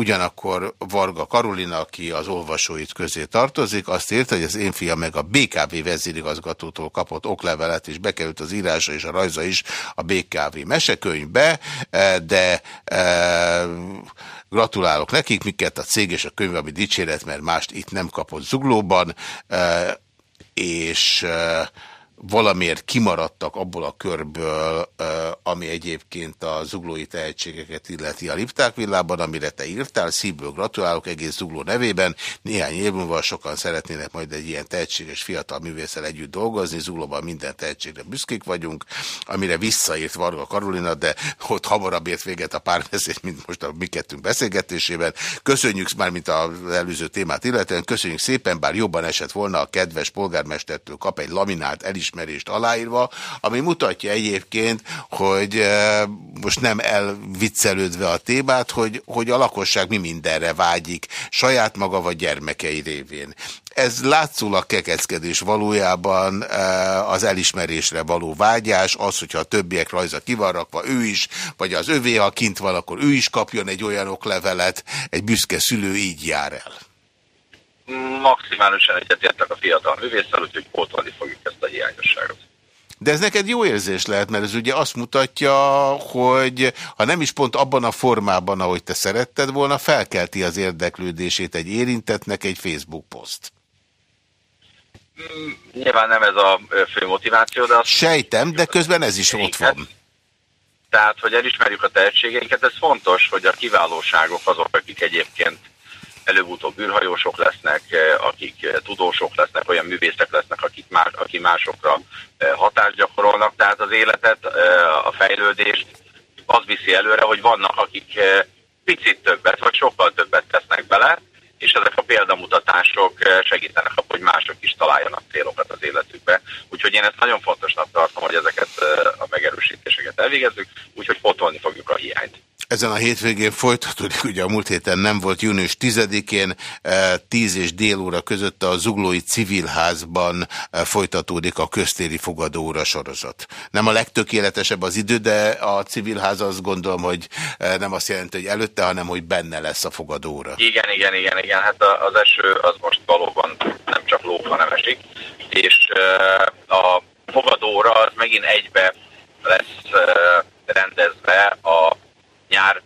Ugyanakkor Varga Karolina, aki az olvasóit közé tartozik, azt írta, hogy az én fia meg a BKV vezérigazgatótól kapott oklevelet, és bekerült az írása és a rajza is a BKV mesekönyvbe, eh, de e, gratulálok nekik, miket a cég és a könyv, ami dicséret, mert mást itt nem kapott zuglóban, e, és e, valamiért kimaradtak abból a körből, ami egyébként a zuglói tehetségeket illeti a Lipták villában, amire te írtál. Szívből gratulálok egész zugló nevében. Néhány év múlva sokan szeretnének majd egy ilyen tehetséges fiatal művészel együtt dolgozni. Zuglóban minden tehetségre büszkék vagyunk, amire visszaírt Varga Karolina, de ott hamarabb ért véget a párbeszéd, mint most a mi kettünk beszélgetésében. Köszönjük már, mint az előző témát illetően, köszönjük szépen, bár jobban esett volna a kedves polgármestertől kap egy laminált elis elismerést aláírva, ami mutatja egyébként, hogy eh, most nem elviccelődve a témát, hogy, hogy a lakosság mi mindenre vágyik, saját maga vagy gyermekei révén. Ez látszólag kekeckedés valójában eh, az elismerésre való vágyás, az, hogyha a többiek rajza kivarrakva ő is, vagy az övé, ha kint van, akkor ő is kapjon egy olyan oklevelet, egy büszke szülő így jár el maximálisan egyetértek a fiatal művésszel, úgyhogy pótolni fogjuk ezt a hiányosságot. De ez neked jó érzés lehet, mert ez ugye azt mutatja, hogy ha nem is pont abban a formában, ahogy te szeretted volna, felkelti az érdeklődését egy érintetnek egy Facebook poszt. Mm, nyilván nem ez a fő motiváció, de... Azt Sejtem, de közben ez is ott van. Tehát, hogy elismerjük a tehetségeinket, ez fontos, hogy a kiválóságok azok, akik egyébként előbb-utóbb űrhajósok lesznek, eh, akik eh, tudósok lesznek, olyan művészek lesznek, akik más, akik másokra eh, hatást gyakorolnak. Tehát az életet, a fejlődést az viszi előre, hogy vannak, akik picit többet, vagy sokkal többet tesznek bele, és ezek a példamutatások segítenek abban, hogy mások is találjanak célokat az életükbe. Úgyhogy én ezt nagyon fontosnak tartom, hogy ezeket a megerősítéseket elvégezzük, úgyhogy potolni fogjuk a hiányt. Ezen a hétvégén folytatódik, ugye a múlt héten nem volt június 10-én, 10 és dél óra között a Zuglói Civilházban eh, folytatódik a köztéri fogadóra sorozat. Nem a legtökéletesebb az idő, de a Civilház azt gondolom, hogy eh, nem azt jelenti, hogy előtte, hanem hogy benne lesz a fogadóra. Igen, igen, igen, igen. Hát az eső az most valóban nem csak ló, hanem esik. És eh, a fogadóra az megint egybe lesz rendezve a nyár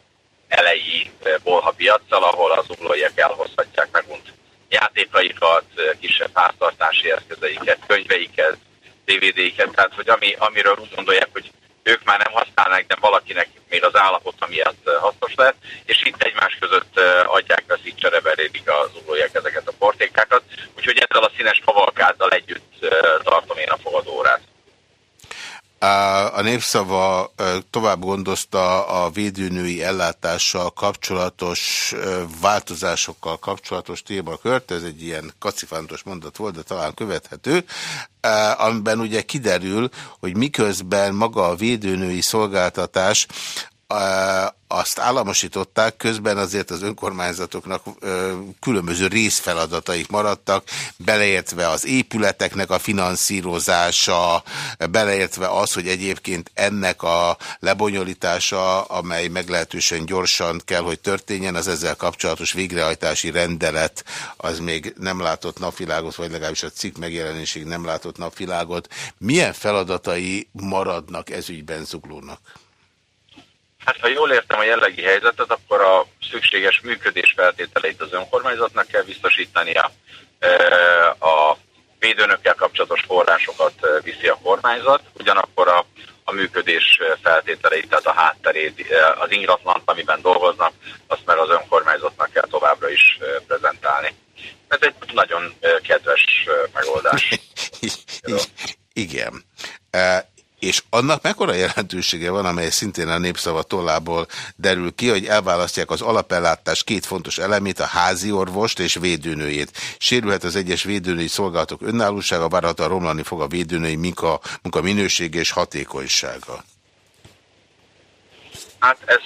elejé bolha piaccal, ahol az uglóiak elhozhatják megunt játékaikat, kisebb háztartási eszközeiket, könyveiket, DVD-ket, tehát hogy ami, amiről úgy gondolják, hogy ők már nem használnak, de valakinek még az állapota miatt hasznos lehet, és itt egymás között adják, veszik, csereberélik az uglóiak ezeket a portékákat, úgyhogy ezzel a színes kavalkáddal együtt tartom én a fogadórát. A népszava tovább gondozta a védőnői ellátással kapcsolatos változásokkal kapcsolatos témakört, ez egy ilyen kacifántos mondat volt, de talán követhető, amiben ugye kiderül, hogy miközben maga a védőnői szolgáltatás azt államosították, közben azért az önkormányzatoknak különböző részfeladataik maradtak, beleértve az épületeknek a finanszírozása, beleértve az, hogy egyébként ennek a lebonyolítása, amely meglehetősen gyorsan kell, hogy történjen, az ezzel kapcsolatos végrehajtási rendelet, az még nem látott napvilágot, vagy legalábbis a cikk megjelenésig nem látott napvilágot. Milyen feladatai maradnak ezügyben zuglónak? Hát ha jól értem a jellegi helyzetet, akkor a szükséges működés feltételeit az önkormányzatnak kell biztosítania. A védőnökkel kapcsolatos forrásokat viszi a kormányzat, ugyanakkor a, a működés feltételeit, tehát a hátterét, az ingatlant, amiben dolgoznak, azt meg az önkormányzatnak kell továbbra is prezentálni. Ez egy nagyon kedves megoldás. *laughs* Igen és annak mekkora jelentősége van, amely szintén a népszava tollából derül ki, hogy elválasztják az alapellátás két fontos elemét, a házi orvost és védőnőjét. Sérülhet az egyes védőnői szolgálatok önállósága, várhatóan romlani fog a védőnői munka, munka minősége és hatékonysága. Hát ez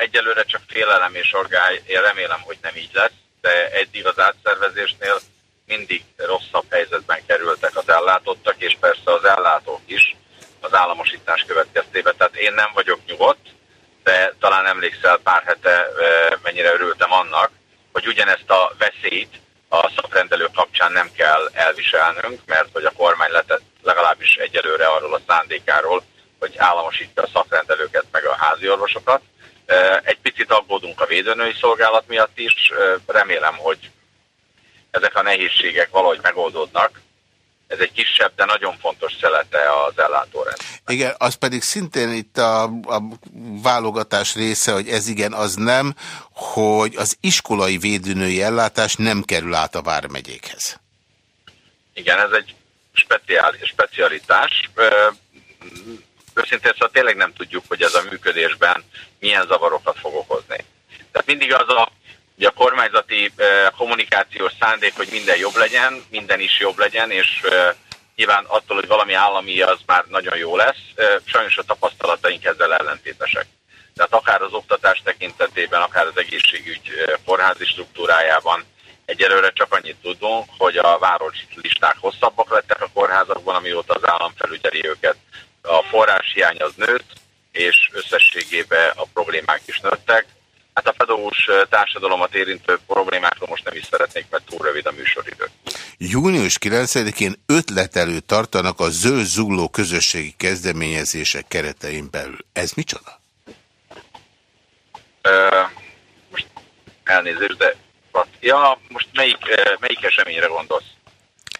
egyelőre csak félelem és orgály. Én remélem, hogy nem így lesz, de eddig az átszervezésnél mindig rosszabb helyzetben kerültek az ellátottak, és persze az ellátók is az államosítás következtében. Tehát én nem vagyok nyugodt, de talán emlékszel pár hete mennyire örültem annak, hogy ugyanezt a veszélyt a szakrendelő kapcsán nem kell elviselnünk, mert hogy a kormány letett legalábbis egyelőre arról a szándékáról, hogy államosítja a szakrendelőket meg a házi orvosokat. Egy picit aggódunk a védőnői szolgálat miatt is, remélem, hogy ezek a nehézségek valahogy megoldódnak, ez egy kisebb, de nagyon fontos szelete az ellátórend. Igen, az pedig szintén itt a, a válogatás része, hogy ez igen, az nem, hogy az iskolai védőnői ellátás nem kerül át a vármegyékhez. Igen, ez egy speciál, specialitás. Őszintén szóval tényleg nem tudjuk, hogy ez a működésben milyen zavarokat fog okozni. Tehát mindig az a Ugye a kormányzati kommunikációs szándék, hogy minden jobb legyen, minden is jobb legyen, és nyilván attól, hogy valami állami, az már nagyon jó lesz. Sajnos a tapasztalataink ezzel ellentétesek. Tehát akár az oktatás tekintetében, akár az egészségügy kórházi struktúrájában egyelőre csak annyit tudunk, hogy a városlisták hosszabbak lettek a kórházakban, amióta az állam felügyeli őket. A forráshiány az nőtt, és összességében a problémák is nőttek. Hát a pedagógus társadalomat érintő problémákról most nem is szeretnék, mert túl rövid a műsoridő. Június 9-én ötletelő tartanak a zöld zugló közösségi kezdeményezések keretein belül. Ez micsoda? Ö, most elnézést, de ja, most melyik, melyik eseményre gondolsz?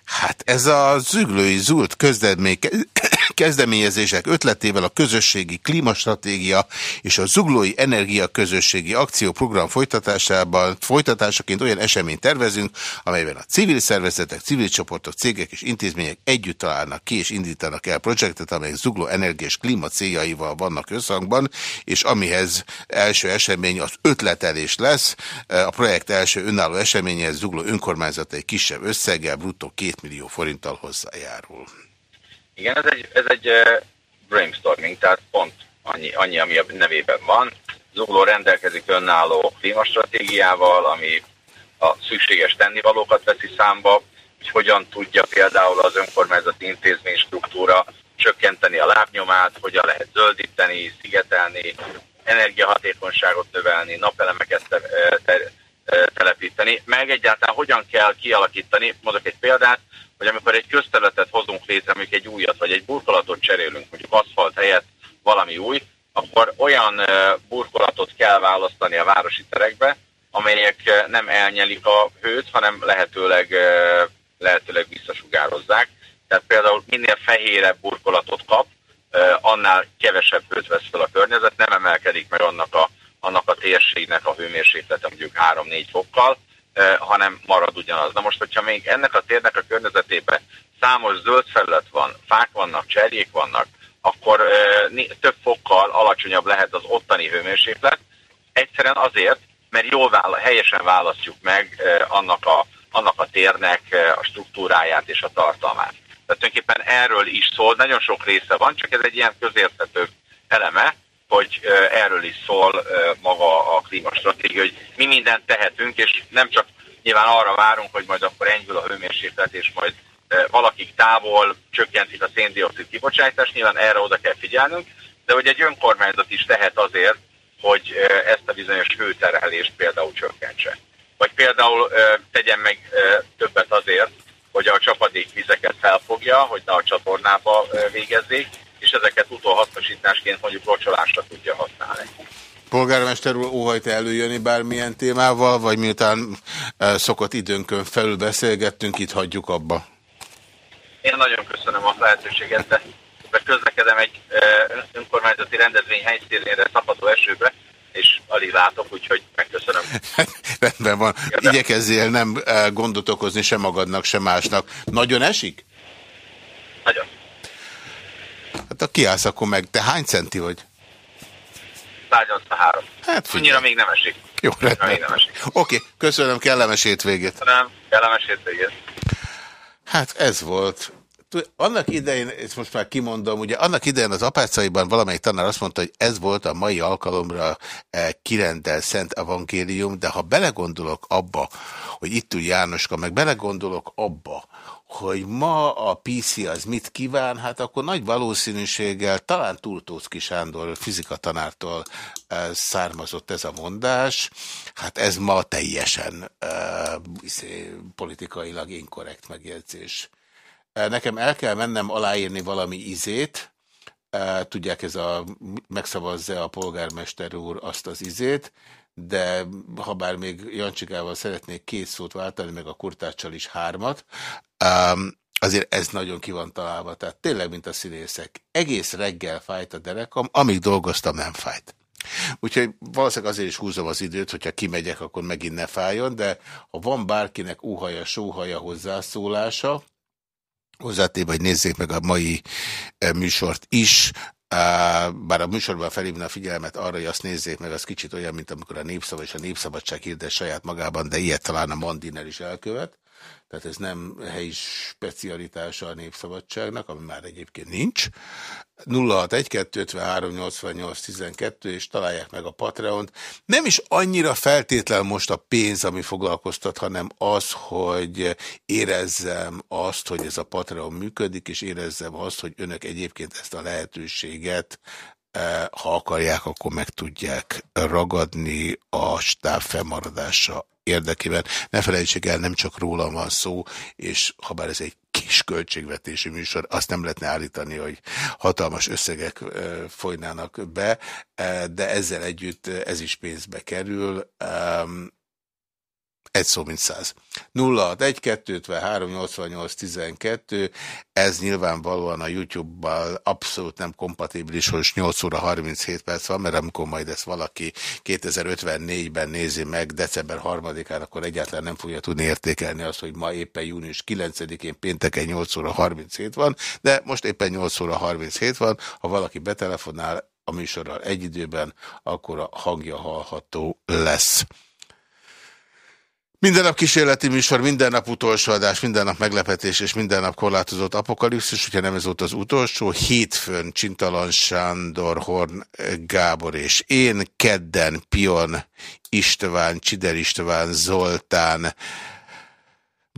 Hát ez a züglői zult közlemény, kezdeményezések ötletével a közösségi klímastratégia és a zuglói energia közösségi akcióprogram folytatásában folytatásaként olyan eseményt tervezünk, amelyben a civil szervezetek, civil csoportok, cégek és intézmények együtt találnak ki és indítanak el projektet, amelyek zugló energia és klíma céljaival vannak összhangban, és amihez első esemény az ötletelés lesz. A projekt első önálló eseménye zugló önkormányzata egy kisebb összeggel, bruttó 2 millió forinttal hozzájárul. Igen, ez egy, ez egy brainstorming, tehát pont annyi, annyi, ami a nevében van. Zugló rendelkezik önálló klímastratégiával, ami a szükséges tennivalókat veszi számba, hogy hogyan tudja például az önkormányzati intézmény struktúra csökkenteni a lábnyomát, hogyan lehet zöldíteni, szigetelni, energiahatékonyságot növelni, napelemeket te, te, telepíteni, meg egyáltalán hogyan kell kialakítani, mondok egy példát, hogy amikor egy közterületet hozunk létre, mondjuk egy újat, vagy egy burkolatot cserélünk, mondjuk aszfalt helyett valami új, akkor olyan burkolatot kell választani a városi terekbe, amelyek nem elnyelik a hőt, hanem lehetőleg, lehetőleg visszasugározzák. Tehát például minél fehérebb burkolatot kap, annál kevesebb hőt vesz fel a környezet, nem emelkedik meg annak a, annak a térségnek a hőmérséklete mondjuk 3-4 fokkal, hanem marad ugyanaz. Na most, hogyha még ennek a térnek a környezetében számos zöld felület van, fák vannak, cserjék vannak, akkor több fokkal alacsonyabb lehet az ottani hőmérséklet. Egyszerűen azért, mert jól vála, helyesen választjuk meg annak a, annak a térnek a struktúráját és a tartalmát. Tehát tulajdonképpen erről is szól, nagyon sok része van, csak ez egy ilyen közérthető eleme, hogy erről is szól maga a klímastratégia, hogy mi mindent tehetünk, és nem csak nyilván arra várunk, hogy majd akkor enyhül a hőmérséklet, és majd valakik távol csökkentik a széndiokszid kibocsátást, nyilván erre oda kell figyelnünk, de hogy egy önkormányzat is tehet azért, hogy ezt a bizonyos hőterhelést például csökkentse. Vagy például tegyen meg többet azért, hogy a csapadékvizeket felfogja, hogy ne a csatornába végezzék, és ezeket utóhasznosításként mondjuk locsolásra tudja használni. Polgármester úr, óhajt előjönni bármilyen témával, vagy miután szokott időnkön felül beszélgettünk, itt hagyjuk abba? Én nagyon köszönöm a lehetőséget, de közlekedem egy önkormányzati rendezvény helyszínére szabadó esőbe, és alig látok, úgyhogy megköszönöm. Rendben van. Igyekezzél nem gondot okozni sem magadnak, sem másnak. Nagyon esik? Nagyon. Hát a kiállsz akkor meg. Te hány centi vagy? 183. Hát figyelj. Annyira még nem esik. Jó, rendben. Oké, köszönöm, kellemes hétvégét. Köszönöm, kellemes hétvégét. Hát ez volt. Annak idején, ezt most már kimondom, ugye annak idején az apácaiban valamelyik tanár azt mondta, hogy ez volt a mai alkalomra eh, kirendel Szent Evangélium, de ha belegondolok abba, hogy itt ül Jánoska, meg belegondolok abba, hogy ma a PC az mit kíván, hát akkor nagy valószínűséggel talán Tultóczki Sándor fizikatanártól e, származott ez a mondás. Hát ez ma teljesen e, politikailag inkorrekt megjegyzés. E, nekem el kell mennem aláírni valami izét, e, tudják, ez a megszavazza a polgármester úr azt az izét, de ha bár még Jancsikával szeretnék két szót váltani, meg a kurtáccsal is hármat, um, azért ez nagyon ki van találva. Tehát tényleg, mint a színészek. Egész reggel fájt a derekam, amíg dolgoztam, nem fájt. Úgyhogy valószínűleg azért is húzom az időt, hogyha kimegyek, akkor megint ne fájjon, de ha van bárkinek úhaja, sóhaja hozzászólása, hozzátéve, hogy nézzék meg a mai eh, műsort is, bár a műsorban felhívna a figyelmet arra, hogy azt nézzék meg, az kicsit olyan, mint amikor a népszava és a népszabadság hirdet saját magában, de ilyet talán a Mandiner is elkövet. Tehát ez nem helyi specialitása a népszabadságnak, ami már egyébként nincs. 061-253-88-12, és találják meg a Patreont. Nem is annyira feltétlen most a pénz, ami foglalkoztat, hanem az, hogy érezzem azt, hogy ez a Patreon működik, és érezzem azt, hogy önök egyébként ezt a lehetőséget eh, ha akarják, akkor meg tudják ragadni a stáb fennmaradása érdekében. Ne felejtsék el, nem csak rólam van szó, és ha bár ez egy kis költségvetési műsor, azt nem lehetne állítani, hogy hatalmas összegek folynának be, de ezzel együtt ez is pénzbe kerül. Egy szó, mint száz. 061 253 88 12, ez nyilvánvalóan a YouTube-bal abszolút nem kompatibilis, hogy 8 óra 37 perc van, mert amikor majd ezt valaki 2054-ben nézi meg, december 3-án, akkor egyáltalán nem fogja tudni értékelni azt, hogy ma éppen június 9-én pénteken 8 óra 37 van, de most éppen 8 óra 37 van, ha valaki betelefonál a műsorral egy időben, akkor a hangja hallható lesz. Minden nap kísérleti műsor, minden nap utolsó adás, minden nap meglepetés és minden nap korlátozott apokalipszis, hogyha nem ez volt az utolsó. Hétfőn Csintalan Sándor, Horn Gábor és én, kedden Pion István, Csider István, Zoltán,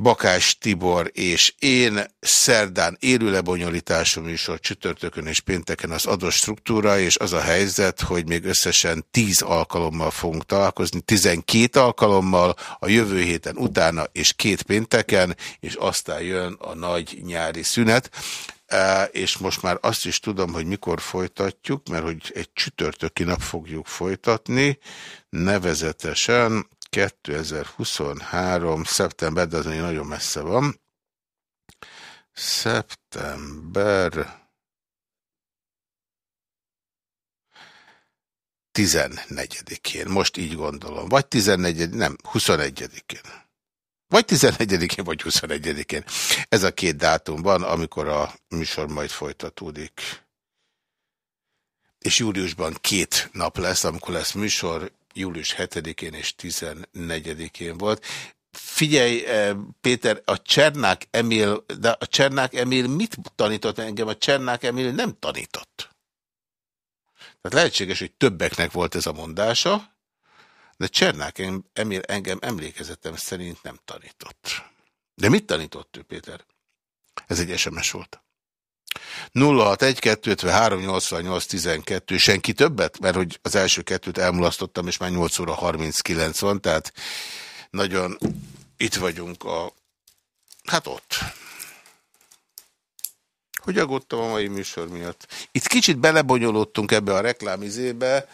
Bakás Tibor és én szerdán élő lebonyolítású műsor csütörtökön és pénteken az adott struktúra, és az a helyzet, hogy még összesen 10 alkalommal fogunk találkozni, 12 alkalommal a jövő héten utána és két pénteken, és aztán jön a nagy nyári szünet. És most már azt is tudom, hogy mikor folytatjuk, mert hogy egy csütörtöki nap fogjuk folytatni, nevezetesen 2023. szeptember, de az még nagyon messze van. Szeptember 14-én, most így gondolom. Vagy 14 nem, 21-én. Vagy 11-én, vagy 21-én. Ez a két dátum van, amikor a műsor majd folytatódik. És júliusban két nap lesz, amikor lesz műsor, július 7-én és 14-én volt. Figyelj, eh, Péter, a Csernák Emil, de a Csernák Emil mit tanított engem? A Csernák Emil nem tanított. Tehát lehetséges, hogy többeknek volt ez a mondása, de Csernák Emil engem emlékezetem szerint nem tanított. De mit tanított ő, Péter? Ez egy SMS volt. 061-253-88-12, senki többet? Mert hogy az első kettőt elmulasztottam, és már 8 óra 39 van, tehát nagyon itt vagyunk a... Hát ott. Hogy aggódtam a mai műsor miatt? Itt kicsit belebonyolódtunk ebbe a reklámizébe,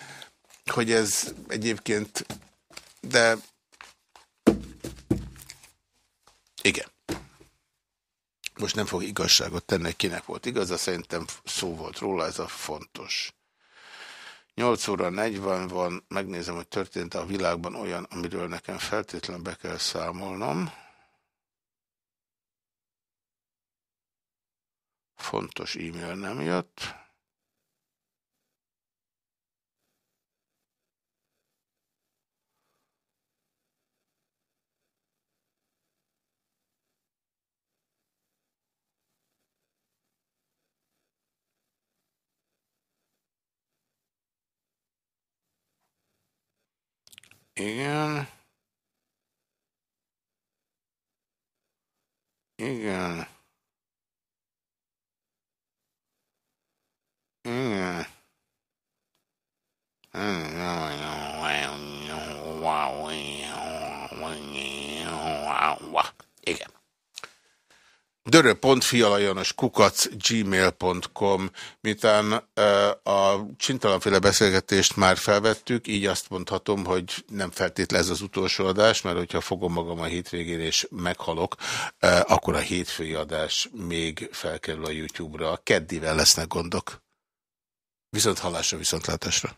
hogy ez egyébként, de igen. Most nem fog igazságot tenni, kinek volt igaza, szerintem szó volt róla, ez a fontos. 8 óra 40 van, megnézem, hogy történt a világban olyan, amiről nekem feltétlenül be kell számolnom. Fontos e-mail nem jött. Igen. Igen. Igen. Igen dörö.fialajanos kukac gmail.com Miután a csintalanféle beszélgetést már felvettük, így azt mondhatom, hogy nem feltétlen ez az utolsó adás, mert hogyha fogom magam a hétvégén és meghalok, akkor a hétfői adás még felkerül a YouTube-ra. Keddivel lesznek gondok. Viszont hallásra, viszontlátásra.